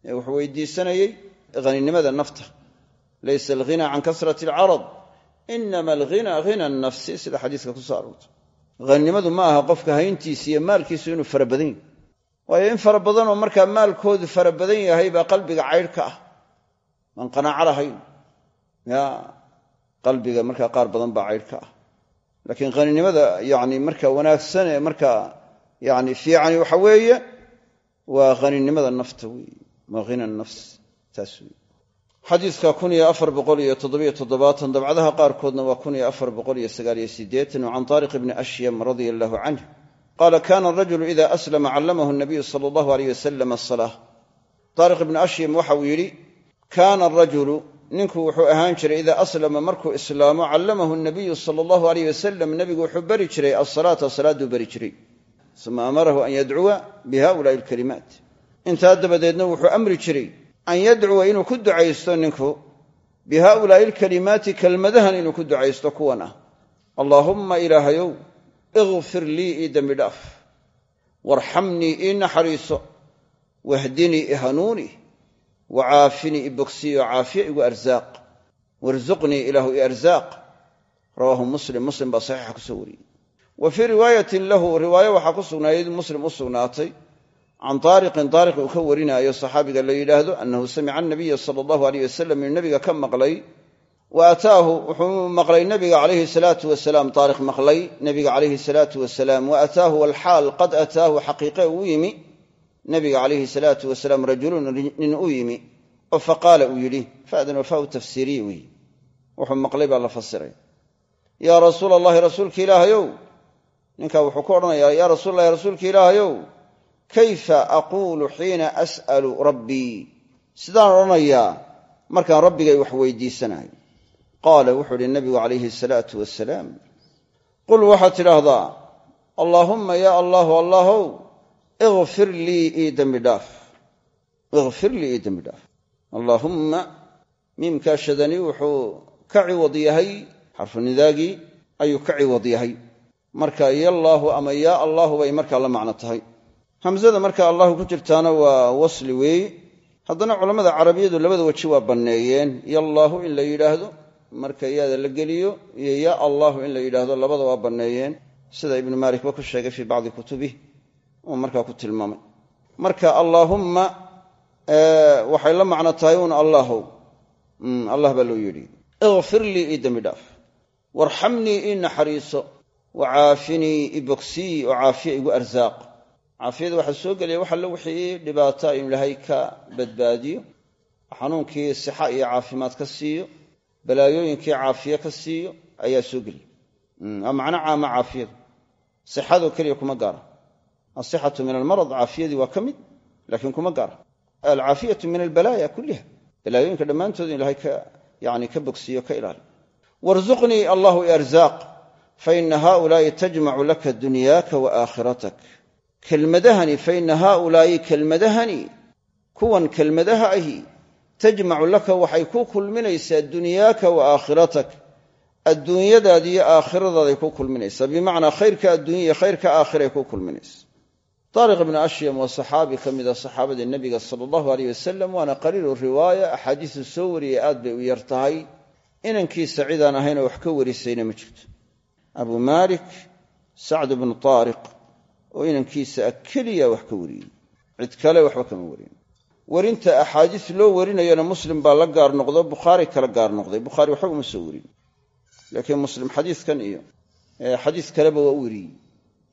ee wuxuu weydiisanayey haninimada nafta. Laysa alghina can kasrati alcarad inama alghina hina nafsi. Sida xadiiska ku soo haninimadu ma aha qofka hayntiisa iyo maalkiisu inuu fara badan yahy waayo in fara badanoo markaa maalkoodu fara badan yahay baa qalbiga caydh ka ah. Aan qanaaco lahayn ya qalbiga markaa qaar badan baa caydh ka ah. Laakiin haninimada yani marka wanaagsan ee markaa yani fiicani waxa weeye waa haninimada nafta wey waa hina nafs taas wey xadiiska kun iyo afar boqol iyo toddobiyo toddobaatan dabcadaha qaarkoodna waa kun iyo afar boqol iyo sagaaliyo sideetan can taariq bni ashyam radia allahu canh qaala kana arajulu ida aslama callamahu nabiyu sala allahu aleyh wasalam asalaa taariq ibnu ashyam waxa uu yidhi kaana arajulu ninku wuxuu ahaan jiray idaa aslama markuu islaamo callamahu nabiyu sala allahu aleyh wasalam nebigu wuxuu beri jiray alsalaata salaaduu beri jiray. Uma amarahu an yadcuwa bi haulaai alkalimaat. Intaa dabadeedna wuxuu amri jiray an yadcuwa inuu ku ducaysto ninku bi haulaai alkalimaati kelmadahan inuu ku ducaysto kuwan ah. Allaahumma ilaahayow ikfir lii ii dembi dhaaf. Waarxamnii ii naxariiso. Wahdinii i hanuuni. Wacaafinii i bogsiyo caafiye igu arsaaq. Warzuqnii ilaahu i arsaaq. Rawaahu muslim muslim baa saxiixa ku wariyey. Wa fii riwaayatin lahu riwaayo waxaa ku sugnaayad muslim u sugnaatay can taariqin taariq uu ka warinaayo saxaabiga la yidhaahdo annahu samica anabiya sala allahu aleyh wasalam inuu nabiga ka maqlay wa ataahu wuxuu maqlay nabiga calayhi salaatu wasalaam taariq maqlay nabiga calayhi salaatu wasalaam wa ataahu walxaal qad ataahu xaqiiqe uu yimi nabiga calayhi salaatu wasalaam rajulun nin u yimi oo faqaala uu yidhi fa'dan wafaau tafsiiriye weeye wuxuu maqlay baa la fasiray yaa rasuula allahi rasuulka ilaahayow ninkaa wuxuu rasuul kayfa aquulu xiina as'alu rabbii sidaan odhanayaa markaan rabbigay wax weydiisanayo qaala wuxuu ihi nabigu calayhi asalaatu wasalaam qul waxaad tidhaahdaa allaahumma yaa allaahu allahow ikfir lii ii dembi dhaaf ikfir lii ii dembi dhaaf allaahumma miimkaa shadani wuxuu ka ciwad yahay xarfu nidaagii ayuu ka ciwad yahay marka yallaahu ama yaa allaahu bay markaa la macno tahay hamsada marka allahu ku jirtaana waa wasli weeye haddana culammada carabiyadu labada weji waa banneeyeen. Yallaahu in la yidhaahdo marka yaada la geliyo iyo yaa allaahu in la yidhaahdo labada waa banneeyeen. Sida ibnu maalikba ku sheegay fii bacdi kutubih uu markaa ku tilmaamay. Marka allaahumma waxay la macno tahay un allaahow allah baa loo yidhi ikfir lii ii dembi dhaaf waarxamnii ii naxariiso wacaafinii i bogsii oo caafiya igu arsaaq caafiyada waxaa soo gelaya wax alle wixii dhibaata inu ilaahay ka badbaadiyo xanuunkii sixa iyo caafimaad ka siiyo balaayooyinkii caafiye ka siiyo ayaa soo geliya. Waa macno caama caafiyadu sixadoo keliya kuma gaara. Asixatu min almarad caafiyadii waa ka mid laakiin kuma gaara. Alcaafiyatu min albalaaya kulliha. Balaayooyinka dhammaantood in ilahay yani ka bogsiiyo ka ilaali. Warzuqnii allahu iarzaaq faina haulaai tajmacu laka dunyaaka wa aakhiratak kelmadahani faina haaulaa'i kelmadahani kuwan kelmadaha ahi tajmacu laka waxay ku kulminaysaa dunyaaka wa aakhiratak. Adduunyadaadi iyo aakhiradaday ku kulminaysaa. Bimacnaa khayrka adduunya iyo khayrka aakhiray ku kulminaysa taariq ibnu ashyam waa saxaabi ka mida saxaabada nebiga sala allahu aleyh wasalam waana qaliilu riwaaya. Axaadiisu soo wariyay aad bay u yar tahay. Inankiisa cidaan ahaynoo wax ka warisayna ma jirto. Abu maalik sacd oo inankiisa a keliya wax ka wariyey cid kale waxba kama warin werinta axaadiis loo warinayana muslim baa la gaar noqdo bukhaari kala gaar noqday. Bukhaari waxba uma soo laakiin muslim xadiiskan iyo xadiis kaleba waa u weriyey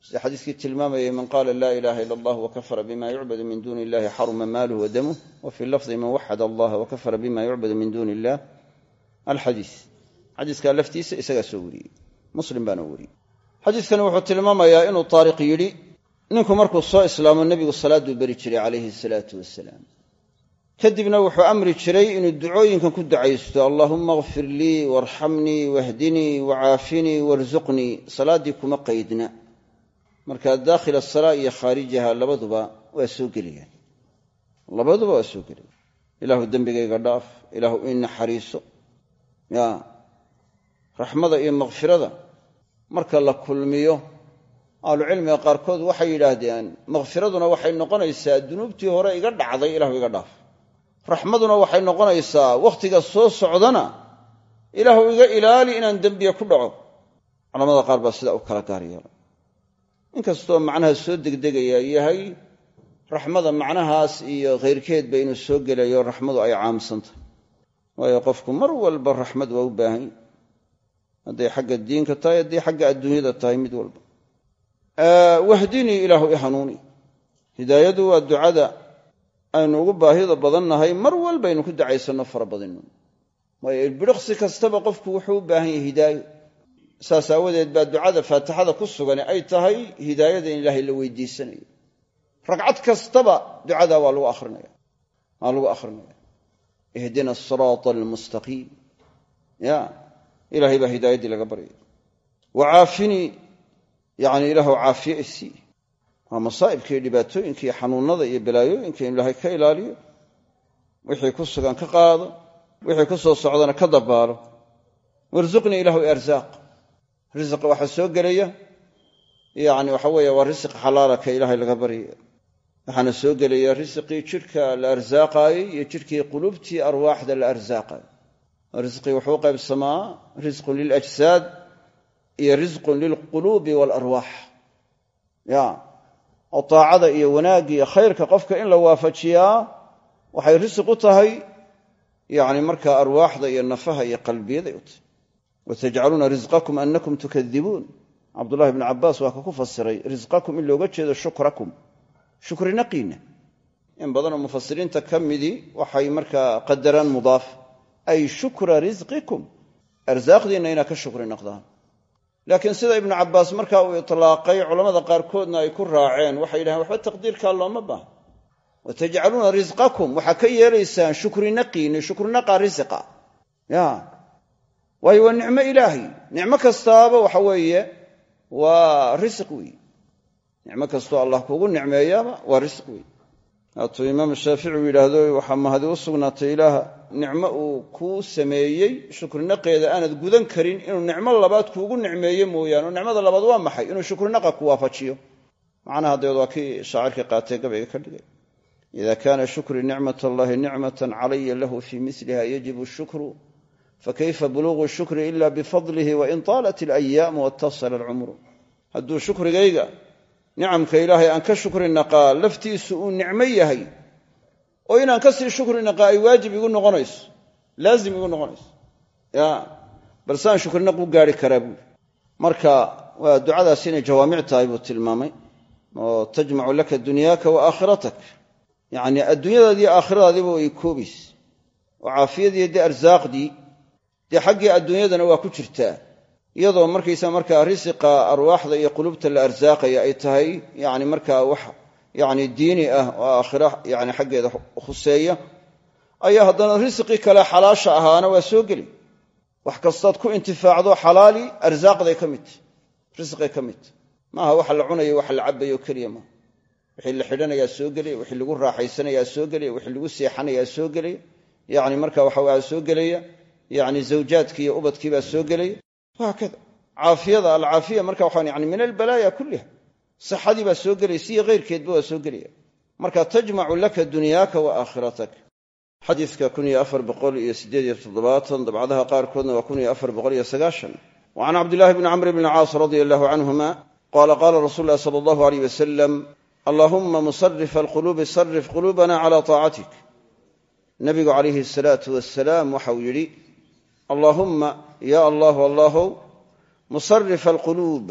sida xadiiskii tilmaamayay man qaala laa ilaaha ila allah wakafara bima yucbadu min duuni illahi xaruma maaluhu wa damuh wa fii lafdi man waxad allaha wakafara bima yucbadu min duuni illah alxadiis xadiiskaa laftiisa isagaa soo wariyey. Muslim baana wariyey. Xadiiskani wuxuu tilmaamayaa inuu taariq yidhi ninku markuu soo islaamo nebigu salaaduu beri jiray calayhi salaatu wasalaam. Kadibna wuxuu amri jiray inuu ducooyinkan ku ducaysto allaahumma kfir lii waarxamnii wahdinii wacaafinii warzuqnii. Salaaddii kuma qaydna. Marka daakhil asalaa iyo khaarijaha labaduba waa soo gelayaan. Labaduba waa soo gelayan ilaahu dembigayga dhaaf ilaahu ii naxariiso. Ya raxmada iyo makfirada marka la kulmiyo ahlucilmiga qaarkood waxay yidhaahdeen makfiraduna waxay noqonaysaa dunuubtii hore iga dhacday ilahu iga dhaaf. Raxmaduna waxay noqonaysaa wakhtiga soo socdana ilaahu iga ilaali inaan dembiya ku dhaco. Culamada qaar baa sidaa u kala gaar yeelay. Inkastoo macnaha soo degdegaya yahay raxmada macnahaas iyo khayrkeedba inuu soo gelayo raxmadu ay caamsantahy waayo qofku mar walba raxmad waa u baahan. Hadday xagga diinka tahay hadday xagga adduunyada tahay mid walba wahdinii ilaahu i hanuuni. Hidaayadu waa ducada aynu ugu baahida badannahay mar walbaynu ku ducaysanno fara badinno. Kastaba qofku wuxuu u baahan yahay hidaayo. Saas aawadeed baa ducada faatixada ku sugan ay tahay hidaayada in ilaahay la weydiisanayo. Ragcad kastaba ducadaa waa lagu akhrinaya. Aa lagu akhrinaya. Ihdina asiraata almustaqiim ya ilahay baa hidaayaddii laga baryaya wa yani ilaahu caafiye isii waa masaa'ibka iyo dhibaatooyinka iyo xanuunada iyo balaayooyinka in ilaahay ka ilaaliyo. Wixii ku sugan ka qaado wixii ku soo socdana ka dabaalo. Warsuqnii ilahu arsaaq. Risiqa waxaa soo gelaya. Yani waxa weeye waa risiq xalaala ka ilaahay laga baryaya waxaana soo gelaya risiqii jidhka la arsaaqaayey iyo jidhkii qulubtii arwaaxda la arsaaqayo risqii wuxuu qaybsamaa risqun liljsaad iyo risqun lilquluubi waalarwaax ya. Oo iyo wanaagga iyo khayrka qofka in la waafajiyaa waxay risiq u tahay yani markaa arwaaxda iyo nafaha iyo qalbiyaday u tahay. Watajcaluuna risqakum anakum tukadibuun cabdullahi bnu cabaas waa ka ku fasiray risqakum in looga jeedo shukrakum. Shukrinaqiina in badanoo mufasiriinta ka midii waxay markaa qadaraan mudaaf. Ay shukra risqikum arsaaqdiinna inaad ka shukri naqdaan laakiin sida ibnu cabbaas markaa uu itlaaqay culammada qaarkoodna ay ku raaceen waxay yidhahdeen waxba taqdiirkaa looma baaha watajcaluuna risqakum waxaa ka yeelaysaan shukrinaqiini shukrinaqa risiqa ya. Waayo waa nicmo ilaahay. Nicmo kastaaba waxa weeye waa risiq weeye nicmo kastoo allah kuugu nicmeeyaaba waa risiq weeye haatuu imaam shaafici uu yidhaahdo waxaa mahadi u sugnaatay ilaah nicmo uu kuu sameeyey shukrinaqeeda aanad gudan karin inuu nicmo labaad kuugu nicmeeye mooyaane oo nicmada labaad waa maxay? Inuu shukrinaqa ku waafajiyo. Macnaha dabeed waa kii shaacirkii qaatee gabayga ka dhigay. Ida kaana shukrii nicmat allahi nicmatan calaya lahu fii miliha yajibu shukru fakayfa buluugu shukri ila bifadlihi wain taalat alayaamu watasala alcumru. Hadduu shukrigayga nicamka ilaahay aan ka shukri naqaa laftiisu uu nicmo yahay oo inaan ka sii shukri naqaa ay waajib igu noqonayso laazim igu noqonayso. Ya balsaan shukrinaq u gaari karaa buuri marka waa ducadaas inay jawaamic tahay buu tilmaamay. Oo tajmacu laka dunyaaka wa aakhiratak yacni adduunyadaadiiyo aakhiradaadiiba way koobays oo caafiyadii dee arsaaqdii. Dee xaggii adduunyadana waa ku jirtaa. Iyadoo markaysa markaa risiqa arwaaxda iyo qulubta la arsaaqaya ay tahay yani markaa wax yani diini ah oo aakhira yani xaggeeda khuseeya ayaa haddana risiqii kale xalaasha ahaana waa soo geli. Wax kastaad ku intifaacdo xalaali arsaaqday ka midta risqay ka midta maaha waxa la cunayo waxa la cabayo keliya maaha wixii la xidhanayaa soo gelaya wixii lagu raaxaysanayaa soo gelaya wixii lagu seexanayaa soo gelaya yani marka waxa soo gelaya yani zawjaadkii iyo ubadkiibaa soo gelaya sixadii baa soo gelaysa iyo keyrkeedba waa soo gelaya marka tajmacu laka dunyaaka wa aakhiratak xadiidka dabcadaha qaarkoodna waa can cabdillahi bni camr bni caas radia allahu canhuma qaala qaala rasuulu llahi sala allahu aleyh wasalam allahuma musarif alquluubi sarif quluubana cala taacatik nabigu calayhi asalaatu wasalaam waxau yidhi allaahumma ya allahu allahow musarif alquluub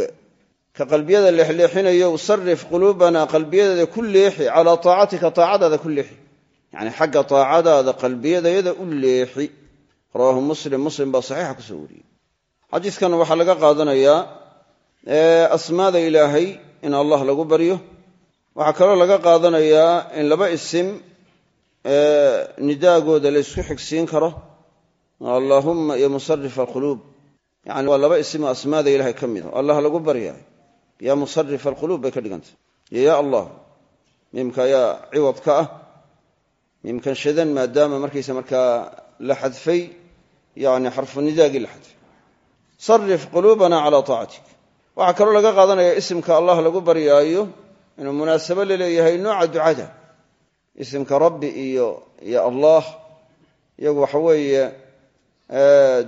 ka qalbiyada leexleexinayow sarif quluubana qalbiyadeeda ku leexi calaa taacatika taacadaada ku leexi. Yacni xagga taacadaada qalbiyadayada u leexi. Rawaahu muslim muslim baa saxiixa ku soo wariyey. Xadiidkan waxaa laga qaadanayaa asmaada ilaahay in allah lagu baryo waxaa kaloo laga qaadanayaa in laba isim nidaagooda la ysku xigsiin karo. Allaahumma iyo musarif alquluub. Yani waa laba isimo asmaada ilahay ka mid allah lagu baryaay yaa musarif alquluub bay ka dhigantay iyo ya allah miimka ayaa ciwad ka ah miimkan shadan maadaama markaysa markaa la xadfay yani xarfu nidaagii la xadfay sarif quluubana calaa taacatik waxaa kaloo laga qaadanaya isimka allah lagu baryaayo inuu munaasabo la leeyahay nooca ducada isimka rabbi iyo iyo allah iyagu waxa weeye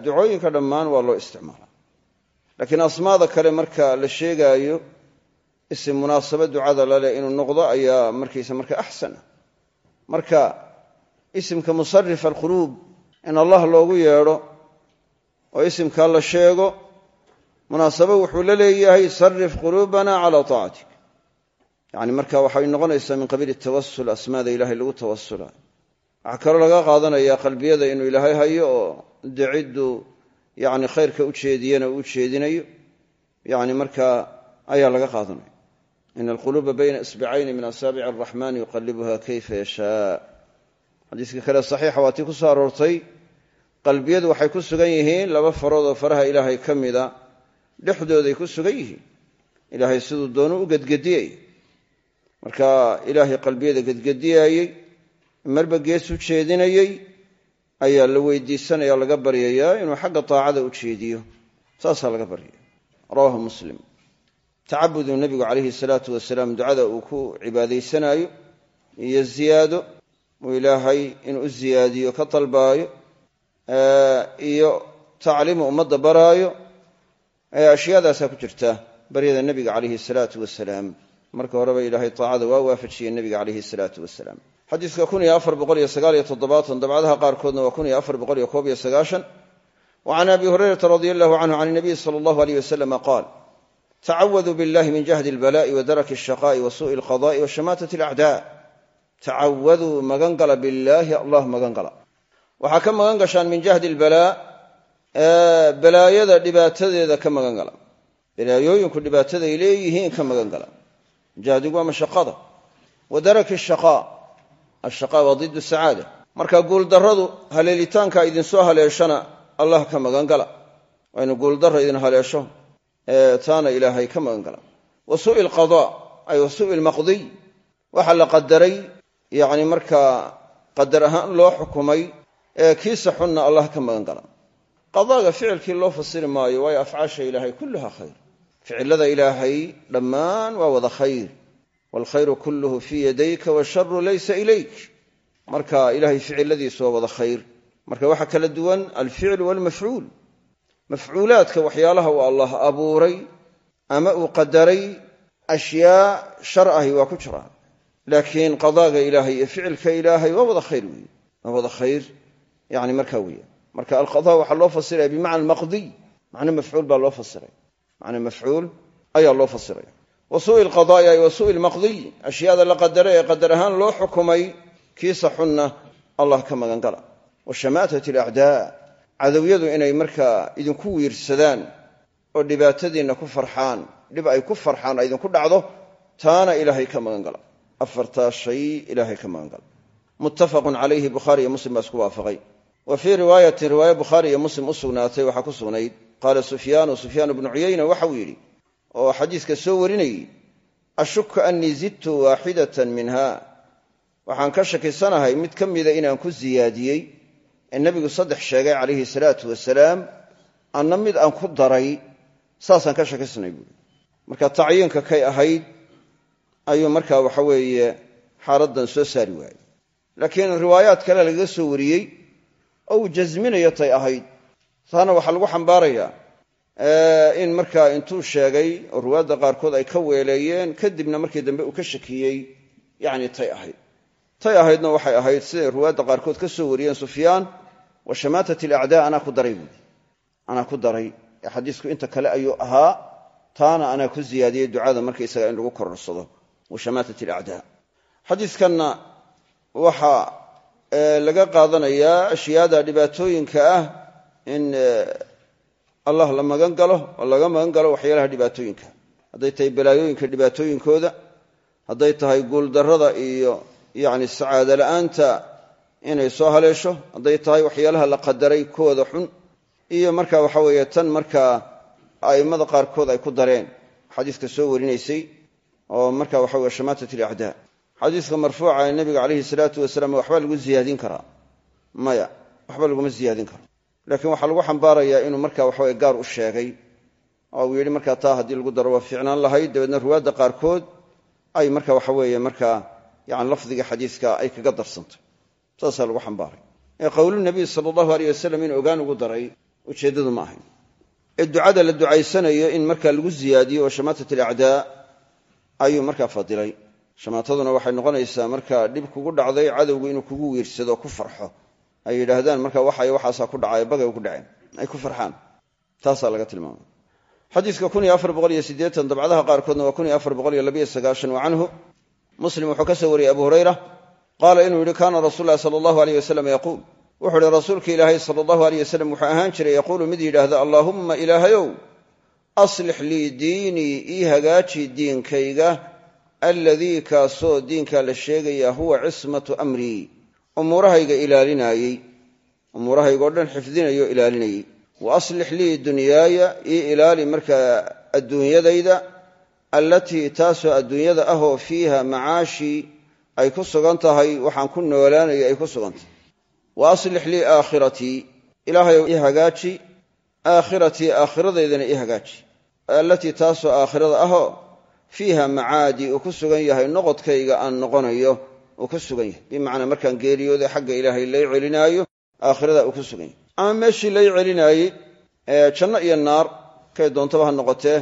ducooyinka dhammaan waa loo isticmaala laakiin asmaada kale marka la sheegaayo isim munaasabo ducada laleh inuu noqdo ayaa markaysa marka axsana. Marka isimka musarif alquluub in allah loogu yeedho oo isimkaa la sheego munaasabo wuxuu la leeyahay sarif quluubana calaa taacatik yani marka waxay noqonaysaa min qabiili tawasul asmaada ilahay lagu tawasula waxaa kaloo laga qaadanaya qalbiyada inuu ilaahay hayo oo de ciddu yani khayrka u jeediyana uu ujeedinayo yani markaa ayaa laga qaadanaya. In alquluuba bayna isbicayni min asaabici araxmani yuqalibuha kayfa yashaa. Xadiiska kale saxiixa waa ku soo aroortay qalbiyadu waxay ku sugan yihiin laba farood oo faraha ilaahay ka mida dhexdooday ku sugan yihiin. Ilaahay siduu doonu u gedgediyey marka ilaahay qalbiyada gedgediyaayey marba gees u jeedinayey ayaa la weydiisanaya laga baryayaa inuu xagga taacada u jeediyo. Saasaa laga baryaya rawaahu muslim. Tacabudu nebigu calayhi salaatu wasalaam ducada uu ku cibaadaysanaayo iyo ziyaado uu ilaahay inuu u ziyaadiyo ka dalbaayo iyo tacliimu ummadda baraayo ashyaadaasaa ku jirta baryada nebiga calayhi salaatu wasalaam. Marka horeba ilaahay taacada waa waafajiyey nebiga calayhi salaatu wasalaam xadiiska kun iyo afar boqol iyo sagaal iyo toddobaatan dabcadaha qaarkoodna waa kun iyo afar boqol iyo koob iyo sagaashan. Wa abi hurayrata radia allahu canhu can nabiyi sala allahu aleyh wasalama qaal tacawaduu billahi min jahdi albala'i wa daraki alshaqa'i wa suu'i alqada'i wa shamaatati alacdaa tacawaduu magan billaahi allah magan waxaa ka magan gashaan min jahdi albalaa balaayada dhibaatadeeda ka magan gala balaayooyinku dhibaataday leeyihiin ka magan jahdigu waa mashaqada. Wa daraki shaqaa ashaqa waa didu sacaada. Marka guuldarradu haleelitaanka idin soo haleeshana allah ka magan gala waa inu guuldarra idin haleesho taana ilaahay ka magan gala wa suui alqadaa ay wa suui almaqdiy waxa la qadaray yacni markaa qadar ahaan loo xukumay ee kiisa xunna allah ka magan gala qadaaga ficilkii loo fasiri maayo waayo afcaasha ilaahay kulluha khayr. Ficilada ilaahay dhammaan waa wada khayr waalkhayru kulluhu fii yadayka washaru laysa ilayk marka ilahay ficiladiisu waa wada khayr. Marka waxaa kala duwan alficlu waalmafcuul mafcuulaadka waxyaalaha uu allah abuuray ama uu qadaray ashyaa shar ahi waa ku jiraan laakiin qadaaga ilaahay iyo ficilka ilaahay waa wada khayr weeye. Waa wada khayr. Yani markaa weeye. Marka alqada waxaa loo wa suui alqada'i ay wa suui almaqdiy ashyaada la qadaray ee qadar ahaan loo xukumay kiisa xunna allah ka magan gala. Wa shamaatat alacdaa cadowyadu inay markaa idinku wiirsadaan oo dhibaatadiinna ku farxaan dhib ay ku farxaan ay idinku dhacdo taana ilaahay ka magan gala. Afartaa shay ilaahay ka magan gala. Muttafaqun calayhi bukhaari iyo muslim baa isku waafaqay. Wa fii riwaayatin riwaaye bukhaari muslim u waxaa ku sugnayd. Qaala sufyaanu sufyaan bnu cuyayna waxauu yidhi oo xadiiska soo warinayey ashuku annii zidtu waaxidatan minha. Waxaan ka shakisanahay mid ka mida inaan ku siyaadiyey ee nebigu saddex sheegay calayhi salaatu wasalaam anna mid aan ku daray saasaan ka shakisnay buui marka tacyiinka kay ahayd ayuu markaa waxa weeye xaaladdan soo saari waayey. Laakiin riwaayaad kale lagaga soo wariyey oo uu tay ahayd taana waxaa lagu xambaarayaa in markaa intuu sheegay oo qaarkood ay ka weeleeyeen kadibna markii dambe uu ka shakiyey yacni tay ahayd. Tay ahaydna waxay ahayd siday riwaayadda qaarkood ka soo wariyeen sufyaan wa shamaatat alacdaa anaa ku daray buui ku daray. Ee inta kale ayuu ahaa taana anaa ku ziyaadiyey ducada markaysaga in lagu kororsado wa shamaatat alacdaa xadiiskanna waxaa laga qaadanayaa ashyaada dhibaatooyinka ah in allah la magan galo oo laga magan galo waxyaalaha dhibaatooyinka. Hadday tahay balaayooyinka dhibaatooyinkooda hadday tahay guuldarrada iyo yacni sacaado la'aanta inay soo haleesho hadday tahay waxyaalaha la qadaray kooda xun iyo marka waxa weeye tan markaa a'immada qaarkood ay ku dareen. Xadiiska soo warinaysay oo marka waxa weye shamaatat alacdaa xadiiska marfuuca ee nebiga calayhi salaatu wasalaam waxba lagu ziyaadin karaa. Maya waxba laguma ziyaadin karo laakiin waxaa lagu xambaarayaa inuu marka waxaweye gaar u sheegay oo uu yidhi markaa taa haddii lagu daro waa fiicnaan lahayd. Dabeedna ruwaadda qaarkood ay marka waxa weeye markaa yani lafdiga xadiiska ay kaga darsantay saasaa lagu xambaaray. Ee qowlu nabiy sala allahu aleyh wasalam in ogaan ugu daray ujeeddadu ma ahayn. Ee ducada la ducaysanayo in marka lagu ziyaadiyo oo shamaatat alacdaa ayuu markaa fadilay. Shamaataduna waxay noqonaysaa marka dhib kugu dhacday cadowgu inuu kugu wiirsado ku farxo ay yidhaahdaan marka waxay waxaasaa ku dhacay bagay ku dhaceen ay ku farxaan. Taasaa laga tilmaamay. Xadiiska kun iyo afar boqol iyo siddeetan dabcadaha qaarkoodna waa kun iyo afar boqol iyo labiyo sagaashan wa canhu. Muslim wuxuu ka soo wariyey abu hurayra qaala inuu yidhi kaana rasuul lahi sala allahu aleyh wasalam yaquul. Wuxuu ihi rasuulka ilaahay sala allahu aleyh wasalam wuxuu ahaan jiray yaquulu mid yidhaahda allaahumma ilaahayow aslix lii diinii ii hagaaji diinkayga alladii kaasoo diinkaa la sheegaya huwa cismatu amrii umuurahayga ilaalinaayey umuurahaygaoo dhan xifdinayo ilaalinayey wa aslix lii dunyaaya ii ilaali markaa adduunyadayda allatii taasoo adduunyada ahoo fiiha macaashii ay ku sugan tahay waxaan ku noolaanaya ay ku sugan tahay. Wa aslix lii aakhiratii ilaahayow ii hagaaji aakhiratii aakhiradaydana ii hagaaji. Allatii taasoo aakhirada ahoo fiiha macaadii uu ku sugan yahay noqodkayga aan noqonayo uu ku sugan yahay. Bimacnaa markaan geeriyooday xagga ilaahay lay celinaayo aakhirada uu ku sugan yahay. Ama meeshii lay celinaayey janno iyo naar kay doontaba ha noqotee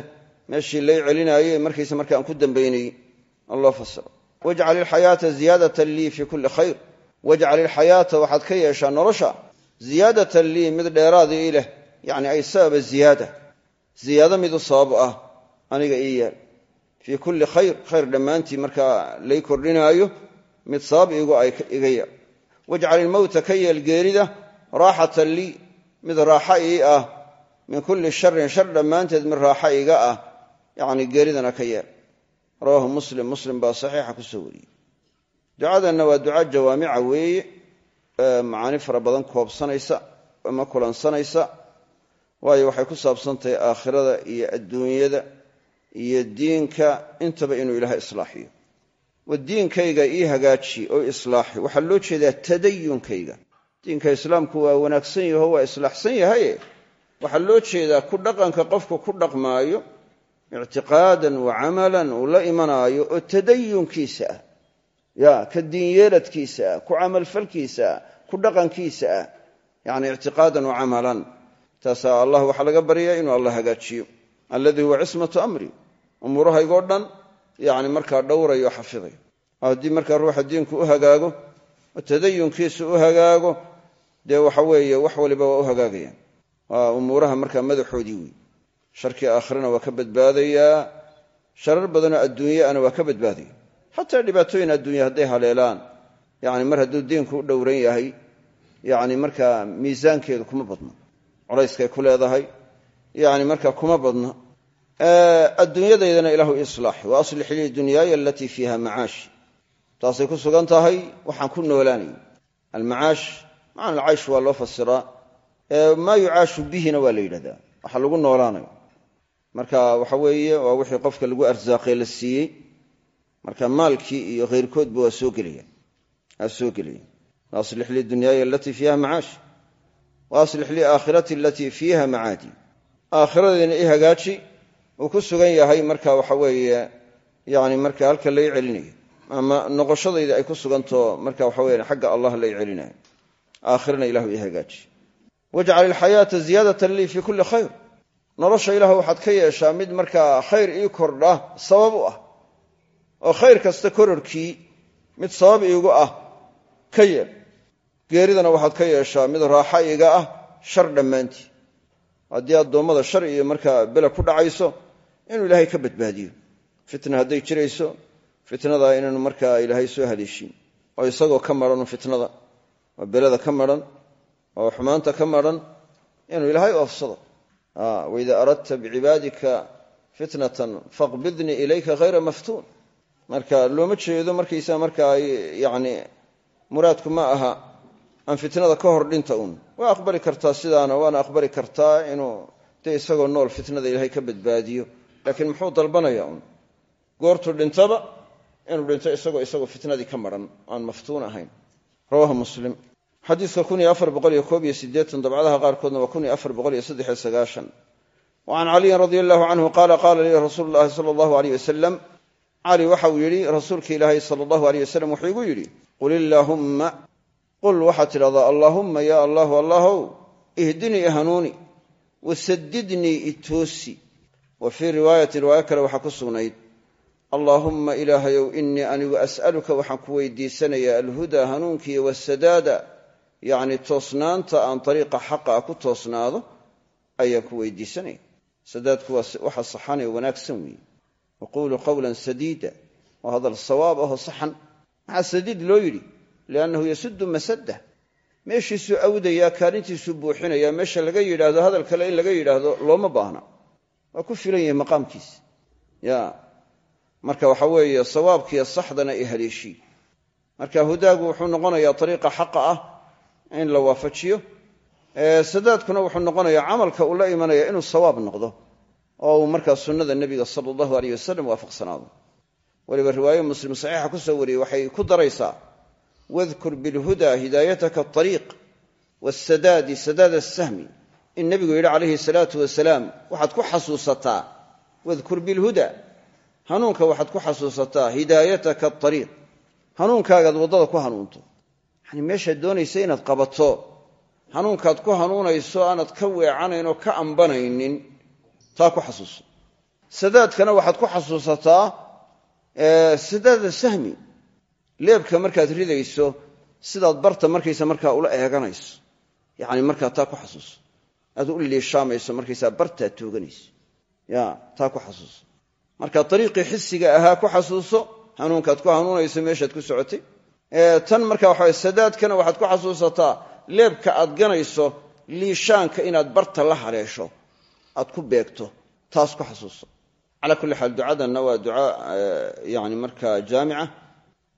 meeshii lay celinaayey markiisa markaan ku dambaynayey loo fasiro. Wajcal ilxayaata ziyaadatan lii kulli khayr. Wajcal ilxayaata waxaad ka yeeshaa nolosha ziyaadatan lii mid dheeraada ii leh. Yacni ay sababa ziyaada. Ziyaado midu sabab ah aniga ii yeel kulli khayr khayr dhammaantii markaa lay kordhinaayo mid sabab igu ay iga yeel wajcal ilmowta ka yeel geerida raaxatan lii mid raaxa ii ah min kulli sharin shar dhammaanteed mid raaxa iga ah yacni geeridana ka yeel. Muslim muslim baa saxiixa ku soo wariyey. Ducadanna waa duca jawaamica weeye macaani koobsanaysa ama kulansanaysa waayo waxay ku saabsantahay aakhirada iyo adduunyada iyo diinka intaba inuu ilaahay islaaxiyo diinkayga ii hagaaji oo islaaxi. Waxaa loo jeedaa tadayunkayga. Diinka islaamku waa wanaagsan yaho waa islaaxsan yahaye. Waxaa loo jeedaa ku dhaqanka qofku ku dhaqmaayo ictiqaadan wa camalan uu la imanaayo oo tadayunkiisa ah. Ya ka diinyeeladkiisa ah ku camalfalkiisa ah ku dhaqankiisa ah. Yani ictiqaadan wa camalan. Taasaa allah waxaa laga baryaa inuu allah hagaajiyo. Alladii huwa cismatu amri. Umuurahaygoo dhan yani markaa dhowrayo xafidayo haddii markaa ruuxa diinku u hagaago tadayunkiisu u hagaago dee waxa weeye wax waliba waa u waa umuuraha markaa madaxoodii wey sharkii aakhirana waa ka badbaadayaa sharar badanoo adduunye ana waa ka badbaadaya. Xataa dhibaatooyin adduunya hadday haleelaan yani mar hadduu diinku u dhowran yahay yani markaa miisaankeedu kuma badna culayskay ku leedahay yani markaa kuma badna adduunyadaydana ilaahu islaaxi wa aslix lii dunyaaya alatii fiiha macaashi taasay ku sugan tahay waxaan ku noolaanayay almacaash macna alcaysh waa loo fasiraa maa yucaashu bihina waa la yidhahdaa. Waxa lagu noolaanayo. Marka waxa weeye waa wixii qofka lagu arsaaqee la siiyey. Marka maalkii iyo khayrkoodba waa soo gelaya. Waa soo gelaya. Waaslix lii dunyaaya alatii fiiha macaashi wa aslix lii aakhirati alatii fiiha macaadi. Aakhiradeena i hagaaji uu ku sugan yahay marka waxa weeye yani marka halka lay celinayo. Ama noqoshadayda ay ku sugantao marka waxa weya xagga allah lay celinayo. Aakhirana ilahu i hagaaji. Wajcal ilxayaata ziyaadatan lii fii kulli khayr. Nolosha ilah waxaad ka yeeshaa mid markaa khayr ii kordha sabab u ah. Oo khayr kasta kororkii mid sabab iigu ah ka geeridana waxaad ka yeeshaa mid raaxa iga ah shar dhammaantii haddii addoommada shar iyo markaa bela ku dhacayso inuu ilaahay ka badbaadiyo. Fitna hadday jirayso fitnadaa inaanu markaa ilaahay soo haleeshin oo isagoo ka marhan fitnada. Oo belada ka marhan oo xumaanta ka marhan inuu ilaahay oofsado. Waida aradta bicibaadika fitnatan faqbidnii ilayka hayra maftuun marka looma jeedo markaysaa markaa yani muraadku ma aha. Aan fitnada ka hor dhinta un waa aqbali kartaa sidaana waana aqbali kartaa inuu dee isagoo nool fitnada ilaahay ka badbaadiyo. Laakiin muxuu dalbanaya un goortuu dhintaba inuu dhinto isagoo isagoo fitnadii ka maran aan maftuun ahayn. Rawahu muslim. Xadiiska dabcadaha qaarkoodna waa an caliyin radi allahu canhu qaala qaala lii rasuulu llahi sala allahu aleyh wasalam cali waxa uu yidhi rasuulka ilaahay sala allahu aleyh wasalam wuxuu igu yidhi qul illaahumma qul waxaad tidhahdaa allaahumma ya allahu allahow ihdinii hanuuni wasadidnii itoosi wa fii riwaayatin riwaayo kale waxaa ku sugnayd allaahumma ilaahayow inii anigu as'aluka waxaan ku weydiisanayaa alhudaa hanuunkiiyo wasadaada yacni toosnaanta aan ariiqa xaqa ah ku toosnaado ayaan ku weydiisanaya sadaadku waxa saxanee wanaagsan weeye. Waquulu qawlan sadiida waa hadal sawaab ahoo saxan. Maxaa loo yidhi liannahu yasudu masada meeshiisuu awdayaa kaalintiisuu buuxinayaa meesha laga yidhaahdo hadal kale in laga yidhaahdo looma baahna waa ku filan yahay maqaamkiisa ya marka waxa weeye sawaabkiiyo saxdana i haleeshii marka hudaagu wuxuu noqonayaa ariiqa xaqa ah in la waafajiyo sadaadkuna wuxuu noqonayaa camalka uu la imanaya inuu sawaab noqdo oo uu markaa sunnada nebiga sala allahu aleyh wasalam waafaqsanaado weliba riwaayo muslim saxiixa ku soo wariyey waxay ku daraysaa wadkur bilhuda hidaayataka ariiq wasadaadi sadaad asahmi in nebigu yidhi calayhi salaatu wasalaam waxaad ku xasuusataa wadkur bilhuda hanuunka waxaad ku xasuusataa hidaayataka ariiq hanuunkaagaad waddada ku hanuunto yani meeshaad doonaysa inaad qabato hanuunkaad ku hanuunayso aanad ka weecanayn oo ka ambanaynin taa ku xasuuso sadaadkana waxaad ku xasuusataa leebka markaad ridayso sidaad barta markaysa markaa ula eeganayso. Yani markaa taa ku xasuuso aad u liishaamayso markaysaa bartaad tooganayso. Ya taa ku xasuuso marka ariiqii xisiga ahaa ku xasuuso hanuunkaad ku hanuunayso meeshaad ku socotay. Tan marka waxa sadaadkana waxaad ku xasuusataa leebka aad ganayso liishaanka inaad barta la haleesho aad ku beegto taas ku xasuuso calaa kulli xaal ducadanna waa ducaa yani markaa jaamica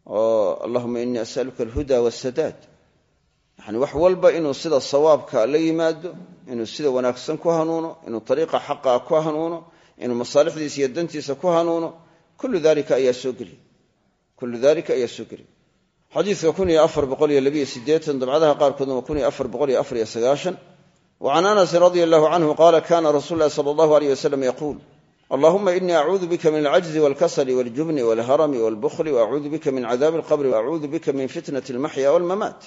oo allahuma inii asaluka alhuda wasadaad yani wax walba inuu sida sawaabka la yimaado inuu sida wanaagsan ku hanuuno inuu ariiqa xaqaa ku hanuuno inuu masaalixdiisa iyo dantiisa ku hanuuno kullu dalika ayaa soo kullu dalika ayaa soo geliy xadiidka afar boqol iyo labiyo sideetan dabcadaha qaarkoodna waa afar boqol iyo afar iyo sagaashan. Wa can anasin radia allahu kana rasul lahi sala allahu aleyh wasalam allahuma inii acuudu bika min alcajzi walkasali waljubni walharami walbukhli waacuudu bika min cadaabi alqabri waacuudu bika min fitnati almaxya walmamaat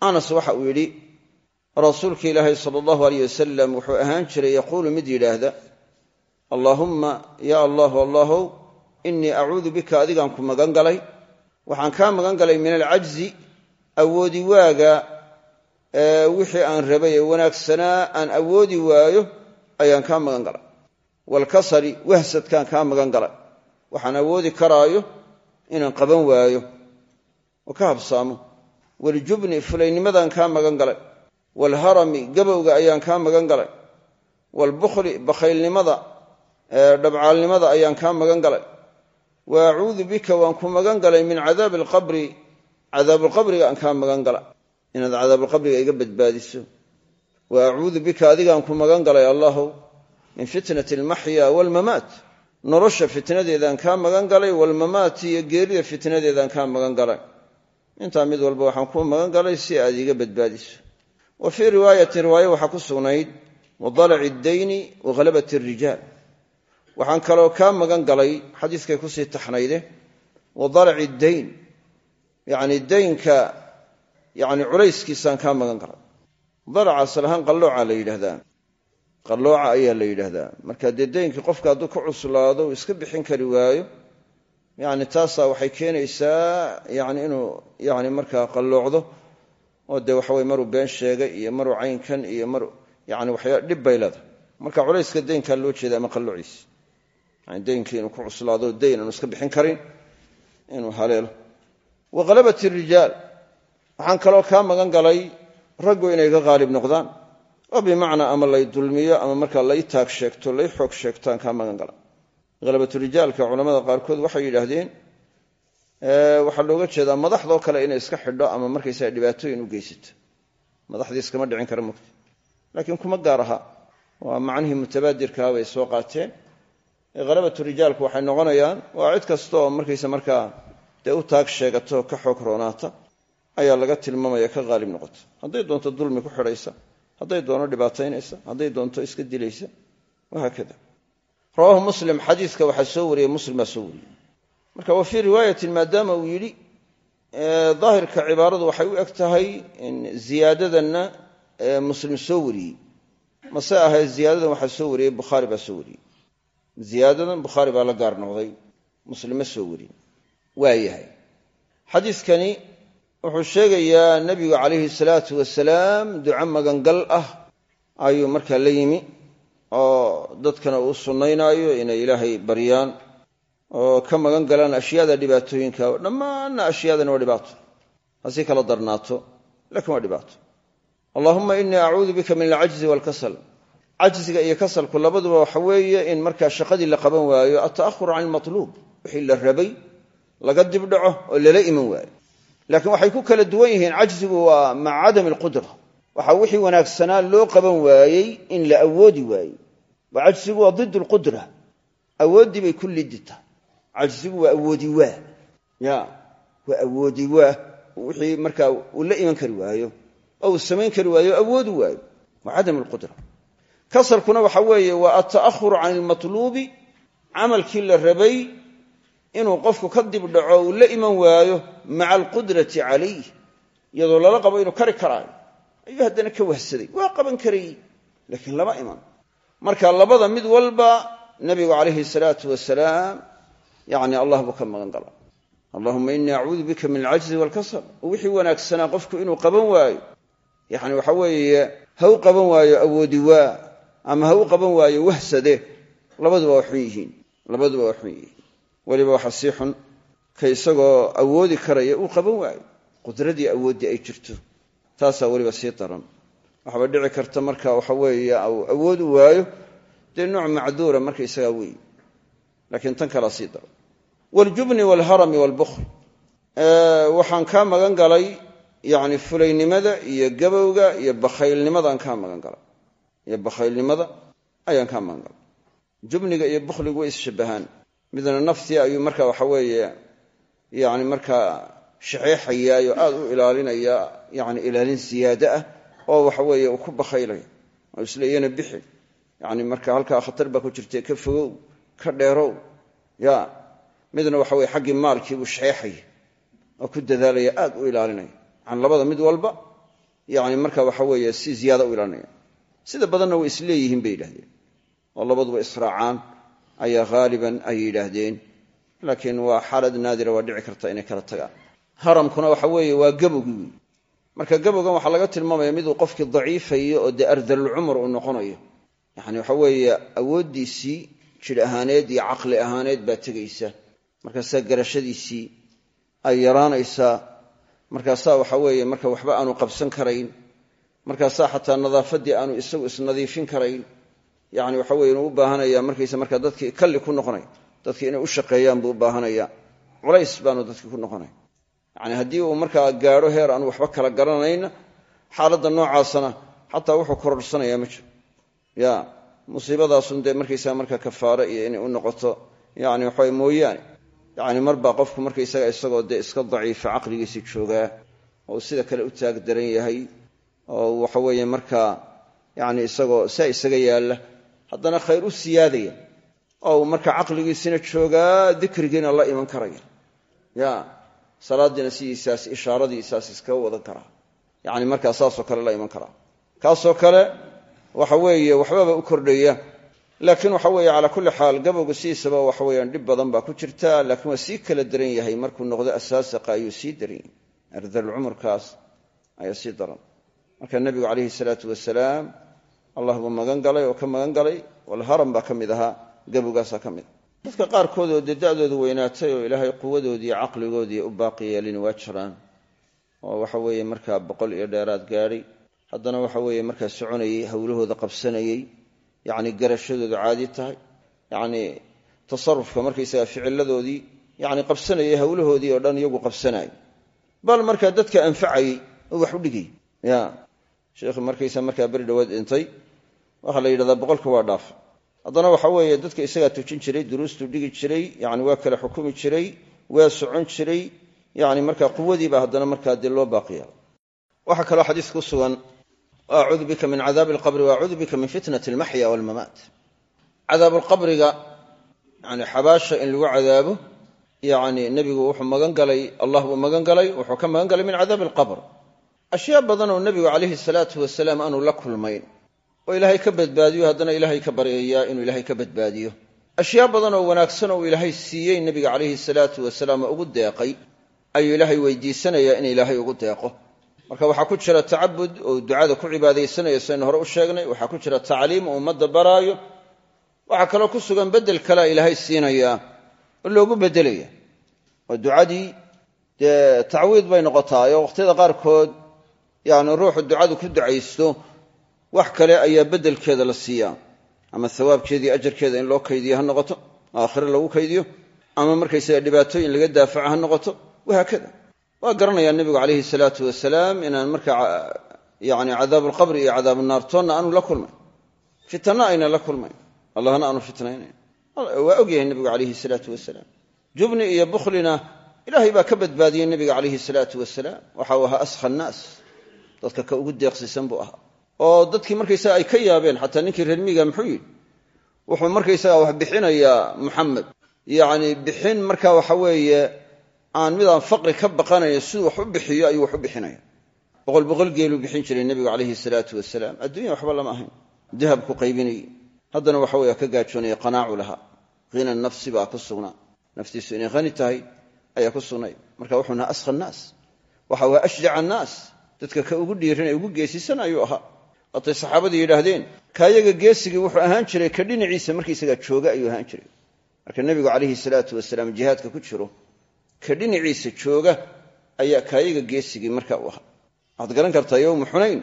anas waxa uu yidhi rasuulka ilaahay sala allahu aleyh wasalam wuxuu ahaan jiray yaquulu mid yidhaahda allaahumma ya allahu allahow inii acuudu bika adigaan ku magan galay. Waxaan kaa magan galay min alcajzi awoodi waaga wixii aan rabay ee wanaagsanaa aan awoodi waayo ayaan kaa magan galay waalkasali wahsadkaan kaa magan galay. Waxaan awoodi karaayo inaan qaban waayo. Oo ka habsaamo. Waljubni fulaynimadaan kaa magan galay. Waalharami gabowga ayaan kaa magan galay. Waalbukhli bakhaylnimada dhabcaalnimada ayaan kaa magan galay. Wa acuudu bika waan ku magan galay min cadaabi alqabri cadaabulqabriga aan kaa magan gala inaad cadaabulqabriga iga badbaadiso. Wa acuudu bika adigaan ku min fitnati almaxya waalmamaat nolosha fitnadeedaan kaa magan galay waalmamaati iyo geerida fitnadeedaan kaa magan galay. Intaa mid walba waxaan kuu magan galay si aad iiga badbaadiso. Wa fii riwaayatin riwaayo waxaa ku sugnayd wadalaci ddayni wa halabat alrijaal waxaan kaloo kaa magan galay xadiiskay ku sii taxnayde wadalaci dayn. Yani daynka yani culayskiisaan kaa magan galay. Dalaca asal ahaan qallooca la qallooca ayaa la yidhaahdaa marka dee daynkii qofka hadduu ka cuslaado iska bixin kari waayo yani taasaa waxay keenaysaa yani inuu yani markaa qalloocdo oo dee waxaweye maruu been sheegay iyo maruu caynkan iyo mar yani waxyaa dhib bay leedahay. Marka culayska daynkaa loo jeeda ama qalloociisa yani daynkii inuu ku cuslaado dayn aanu iska bixin karin inuu haleelo. Wa halabat irijaal waxaan kaloo kaa magan galay raggu inay ga qaalib noqdaan oo bimacnaa ama lay dulmiyo ama markaa lay taag sheegto lay xoog sheegtaan kaa magan gala. Halabatrijaalka culamada qaarkood waxay yidhaahdeen waxaa looga jeedaa madaxdoo kale inay iska xidho ama markaysaga dhibaatooyin u geysato madaxdii iskama dhicin kara mogta laakiin kuma gaar aha. Waa macnihii mutabaadirkaa bay soo qaateen. Halabatu rijaalku waxay noqonayaan waa cid kasta oo markaysa markaa dee u taag sheegato ka xoog roonaata ayaa laga tilmaamaya ka qaalib noqota hadday doonto dulmi ku xidhaysa hadday doono dhibaataynaysa hadday doonto iska dilaysa wahaakada rawaahu muslim xadiiska waxaa soo wariyey muslim baa soo wariyey marka wa fii riwaayatin maadaama uu yidhi daahirka cibaaradu waxay u eg tahay ziyaadadanna muslim soo wariyey mase ahayd ziyaadadan waxaa soo wariyey bukhaari baa soo wariyey ziyaadadan bukhaari baa la gaar noqday muslima soo wariyey waa yahay wuxuu sheegayaa nebigu calayhi salaatu wasalaam duco magangal ah ayuu markaa la yimi oo dadkana uu sunnaynaayo inay ilaahay baryaan oo ka magan galaan ashyaada dhibaatooyinka. Dhammaanna ashyaadani waa dhibaato. Hasii kala darnaato laakiin waa dhibaato. Allahuma inii acuudu bika min alcajzi waalkasal cajziga iyo kasalku labaduba waxa weeye in markaa shaqadii la qaban waayo alta'ahur can ilmatluub wixii la rabay laga dibdhaco oo lala iman waayo laakiin waxay ku kala duwan yihiin cajzigu waa maca cadami alqudra. Waxaa wixii wanaagsanaa loo qaban waayey in la awoodi waayey wa cajzigu waa did lqudra awooddii bay ku lidita cajzigu waa awoodi waa. Ya waa awoodi waa. Wixii markaa uu la iman kari waayo oo uu samayn kari waayo o awoodi waayo. Waa cadam alqudra. Kasalkuna waxa weeye waa alta'ahuru can ilmatluubi camalkii la rabay inuu qofku ka dib dhaco uu la iman waayo maca alqudrati calayh iyadoo lala qabo inuu kari karaayo. Ayuu haddana ka wahsaday. Waa qaban karayey laakiin lama iman. Marka labada mid walba nabigu calayhi salaatu wasalaam yani allah buu ka magan gala allahuma inii acuudu bika min alcajzi walkasal wixii wanaagsanaa qofku inuu qaban waayo yani waxa weeye ha u qaban waayo awoodi waa ama ha u qaban waayo wahsade labaduba waa xun yihiin. Labaduba waa xun yihiin weliba waxa sii xun ka isagoo awoodi karaya uu qaban waayo. Qudradii awooddii ay jirto taasaa weliba sii daran. Waxaaba dhici karta marka waxa weeye awood u waayo dee nooc macduura marka isagaa weyi laakiin tan kalaa sii daran. Waljubni walharami walbukhl waxaan kaa magan galay yani fulaynimada iyo gabowga iyo bakhaylnimadaan kaa magan galay. Iyo bakhaylnimada ayaan kaa magan galay. Jubniga iyo bukhligu way isshabbahaan midna naftii ayuu marka waxa weeye yani markaa shaxeexayaayoo aad u ilaalinaya yani ilaalin siyaade ah oo waxa weeye uu ku bakhaylaya oo iyana bixi. Yani marka halkaa khatar baa ku jirta ka fogow ka dheerow ya midna waxa weye xaggii maalkiibuu shaxeexaya oo ku dadaalaya aad u ilaalinaya. Yani labada mid walba yani marka waxa weeye si ziyaada u ilaalinaya. Sida badanna way isleeyihiin bay yidhahdeen oo labaduba israacaan ayaa haaliban ay yidhaahdeen laakiin waa xaalad naadira waa dhici karta inay kala tagaan. Haramkuna waxa weeye waa gabowgii wey marka gabowgan waxaa laga tilmaamaya miduu qofkii daciifayo oo dee ardalulcumr uu noqonayo. Yani waxa weeye awooddiisii jidh ahaaneed iyo caqli ahaaneed baa tegaysa. Markaasaa garashadiisii ay yaraanaysaa markaasaa waxa weeye marka waxba aanu qabsan karayn markaasaa xataa nadaafaddii aanu isagu isnadiifin karayn yani waxa weye inuu u baahanaya markaysa markaa dadkii kalli ku noqonay. Dadkii inay u shaqeeyaan buu u baahanaya culays baanu dadkii ku noqonay. Yani haddii uu markaa gaadho heer aanu waxba kala garanayna xaaladda noocaasana xataa wuxuu kororhsanaya ma jiro. Ya musiibadaasun dee markaysaga markaa kafaare iyo inay u noqoto yani waxawe mooyaane. Yani marbaa qofku markaysaga isagoo dee iska daciifa caqligiisi joogaa oo sida kale u taag daran yahay oo waxa weeye markaa yani isagoo saa isaga yaalla haddana khayr u siyaadaya. Oo marka caqligiisina joogaa dikrigiina la iman karaya. Ya salaadiina sidiisaas ishaaradiisaas iskaga wadan karaa yani markaa saasoo kale la iman karaa kaasoo kale waxa weeye waxbaba u kordhaya. Laakiin waxa weeye calaa kulli xaal gabowga sidiisaba waxa weyaan dhib badan baa ku jirta. Laakiin waa sii kala daran yahay markuu noqdo asaasaqa ayuu sii daran yahay ardalcumurkaas ayaa sii daran. Marka nebigu calayhi salaatu wasalaam allah buu magan galay oo ka magan galay walharam baa ka mid ahaa gabowgaasaa ka mid. Dadka qaarkood oo dee weynaatay oo ilaahay quwadoodii caqligoodii u baaqi yeelin waa jiraan. Oo waxa weeye markaa boqol iyo dheeraad gaadhay haddana waxa weeye markaa soconayey howlahooda qabsanayey yacni garashadoodu caadi tahay. Yacni tasarufka markaysaga ficiladoodii yacni qabsanayay howlahoodii oo dhan iyagu qabsanayay bal markaa dadka anfacayey wax u dhigay ya sheekhi markaysa markaa beri dhawaad dhintay waxaa la yidhahdaa boqolka waa dhaaf. Haddana waxa weeye dadka isagaa tujin jiray duruustuu dhigi jiray yani waa kala xukumi jiray waa socon jiray yani markaa quwadiiba haddana markaa dee loo baaqiya waxaa kaloo xadiis ku sugan acuudu bika min cadaabi alqabri waacuudu bika min fitnati almaxya walmamaat. Cadaabuulqabriga yani xabaasha in lagu cadaabo yani nebigu wuxuu magan galay allah buu magan galay wuxuu ka magan galay min cadaabi alqabr ashyaa badan oo nebigu calayhi salaatu wasalaam aanu la kulmayn oo ilaahay ka badbaadiyo haddana ilaahay ka baryayaa inuu ilaahay ka badbaadiyo. Ashyaa badan oo wanaagsan oo uu ilaahay siiyey nebiga calayhi salaatu wasalaam oo ugu deeqay ayuu ilaahay weydiisanayaa in ilaahay ugu deeqo. Marka waxaa ku jira tacabud oo ducada ku cibaadaysanayo saynu hore u sheegnay waxaa ku jira tacliim oo ummadda baraayo. Waxaa kaloo ku sugan beddel kalea ilaahay siinayaa oo loogu beddelaya oo ducadii dee tacwiid bay noqotaa oo waqhtiyada qaarkood yani ruuxu ducadu ku ducaysto wax kale ayaa beddelkeeda la siiyaa. Ama hawaabkeedii ajarkeeda in loo kaydiyo ha noqoto aakhire lagu kaydiyo. Ama markaysaga dhibaatooyin laga daafaco ha noqoto wahaakada waa garanayaa nebigu calayhi salaatu wasalaam inaan markaa yani cadaabuulqabri iyo cadaabunaartoonna aanu la kulmayn fitanna aynan la kulmayn allahna aanu fitnaynayn. Waa ogyahay nebigu calayhi salaatu wasalaam. Jubni iyo bukhlina ilaahay baa ka badbaadiyey nebiga calayhi salaatu wasalaam. Waxau ahaa askha annaas dadka ka ugu deeqsisan buu ahaa oo dadkii markaysaga ay ka yaabeen xataa ninkii reer miiga muxuu yidhi wuxuu markaysaga wax bixinayaa muxamed yacni bixin marka waxa weeye aan midaan faqri ka baqanayn siduu wax u bixiyo ayuu wax u bixinaya boqol boqol geeluu bixin jiray nebigu calayhi salaatu wasalaam adduunya waxba lama ahayn. Dahabku qaybinayey haddana waxa weye ka gaajoonaya qanaacu lahaa. Hina nafsi baa ku sugnaa. Naftiisu inay hani tahay ayaa ku sugnay. Marka wuxuu nahaa askha annaas waxa waa ashjaca annaas dadka ka ugu dhiiran ee ugu geesisan ayuu ahaa waatay saxaabadii yidhaahdeen kaayaga geesigii wuxuu ahaan jiray ka dhinaciisa markaysagaa jooga ayuu ahaan jiray. Marka nebigu calayhi salaatu wasalaam jihaadka ku jiro ka dhinaciisa jooga ayaa kaayaga geesigii marka u ahaa. Waxaad garan kartaa yowmu xunayn.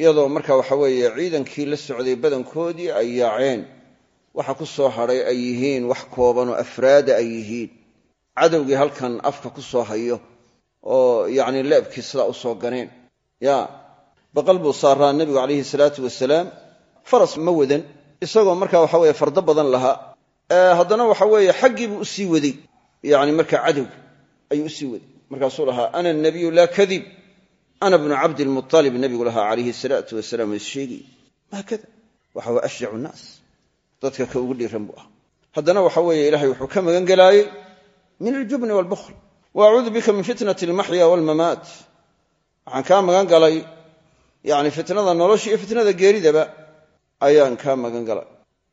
Iyadoo marka waxa weeye ciidankii la socday badankoodii ay yaaceen. Waxa ku soo hadhay ay yihiin wax kooban oo afraada ay yihiin. Cadowgii halkan afka ku soo hayo oo yacni leebkii sidaa u soo ganeen. Ya baqal buu saaraa nebigu calayhi salaatu wasalaam. Faras ma wadan isagoo marka waxa weye fardo badan lahaa. Haddana waxa weeye xaggiibuu u sii waday. Yani marka cadowga ayuu u sii waday. Markaasuu lahaa ana nabiyu laa kadib. Ana bnu cabdilmualib nebigu lahaa calayhi salaatu wasalaam issheegay haakada waxa waa ashjacu nnaas dadka ka ugu dhiiran buu ah. Haddana waxa weeye ilahay wuxuu ka magan gelaayey min aljubni waalbukhl wa acuudu bika min fitnati almaxya waalmamaat waxaan kaa magan galay yani fitnada nolosha iyo fitnada geeridaba ayaan kaa magan galay.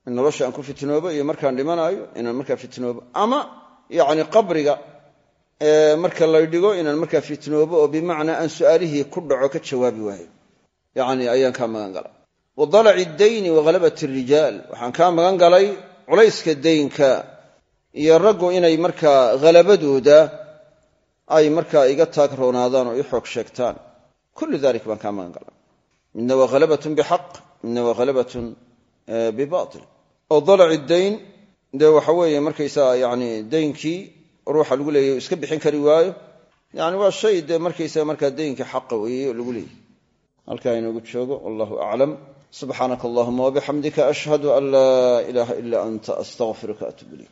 In nolosha aan ku fitnoobo iyo markaan dhimanaayo inaan markaa fitnoobo. Ama yani qabriga marka lay dhigo inaan markaa fitnoobo oo bimacnaa aan su'aalihii ku dhaco ka jawaabi waayo. Yani ayaan kaa magan galay. Wa dalaci dayni wa ghalabati rijaal. Waxaan kaa magan galay culayska daynka iyo raggu inay markaa halabadooda ay markaa iga taag roonaadaan oo i xoog sheegtaan. Kullu dalik baan kaa magan galay midna waa halabatun bixaq midna waa halabatun bibail oo dalaci dayn dee waxa weeye markaysaa yani daynkii ruuxa lagu leeyahy iska bixin kari waayo yani waa shay dee markaysaga markaa daynkii xaqa weeye lagu leeyahy halkaa inoogu joogo wallahu aclam subxaanaka allahuma wabixamdika ashhadu an laa ilaaha ila anta astaqfiruka atub ilayk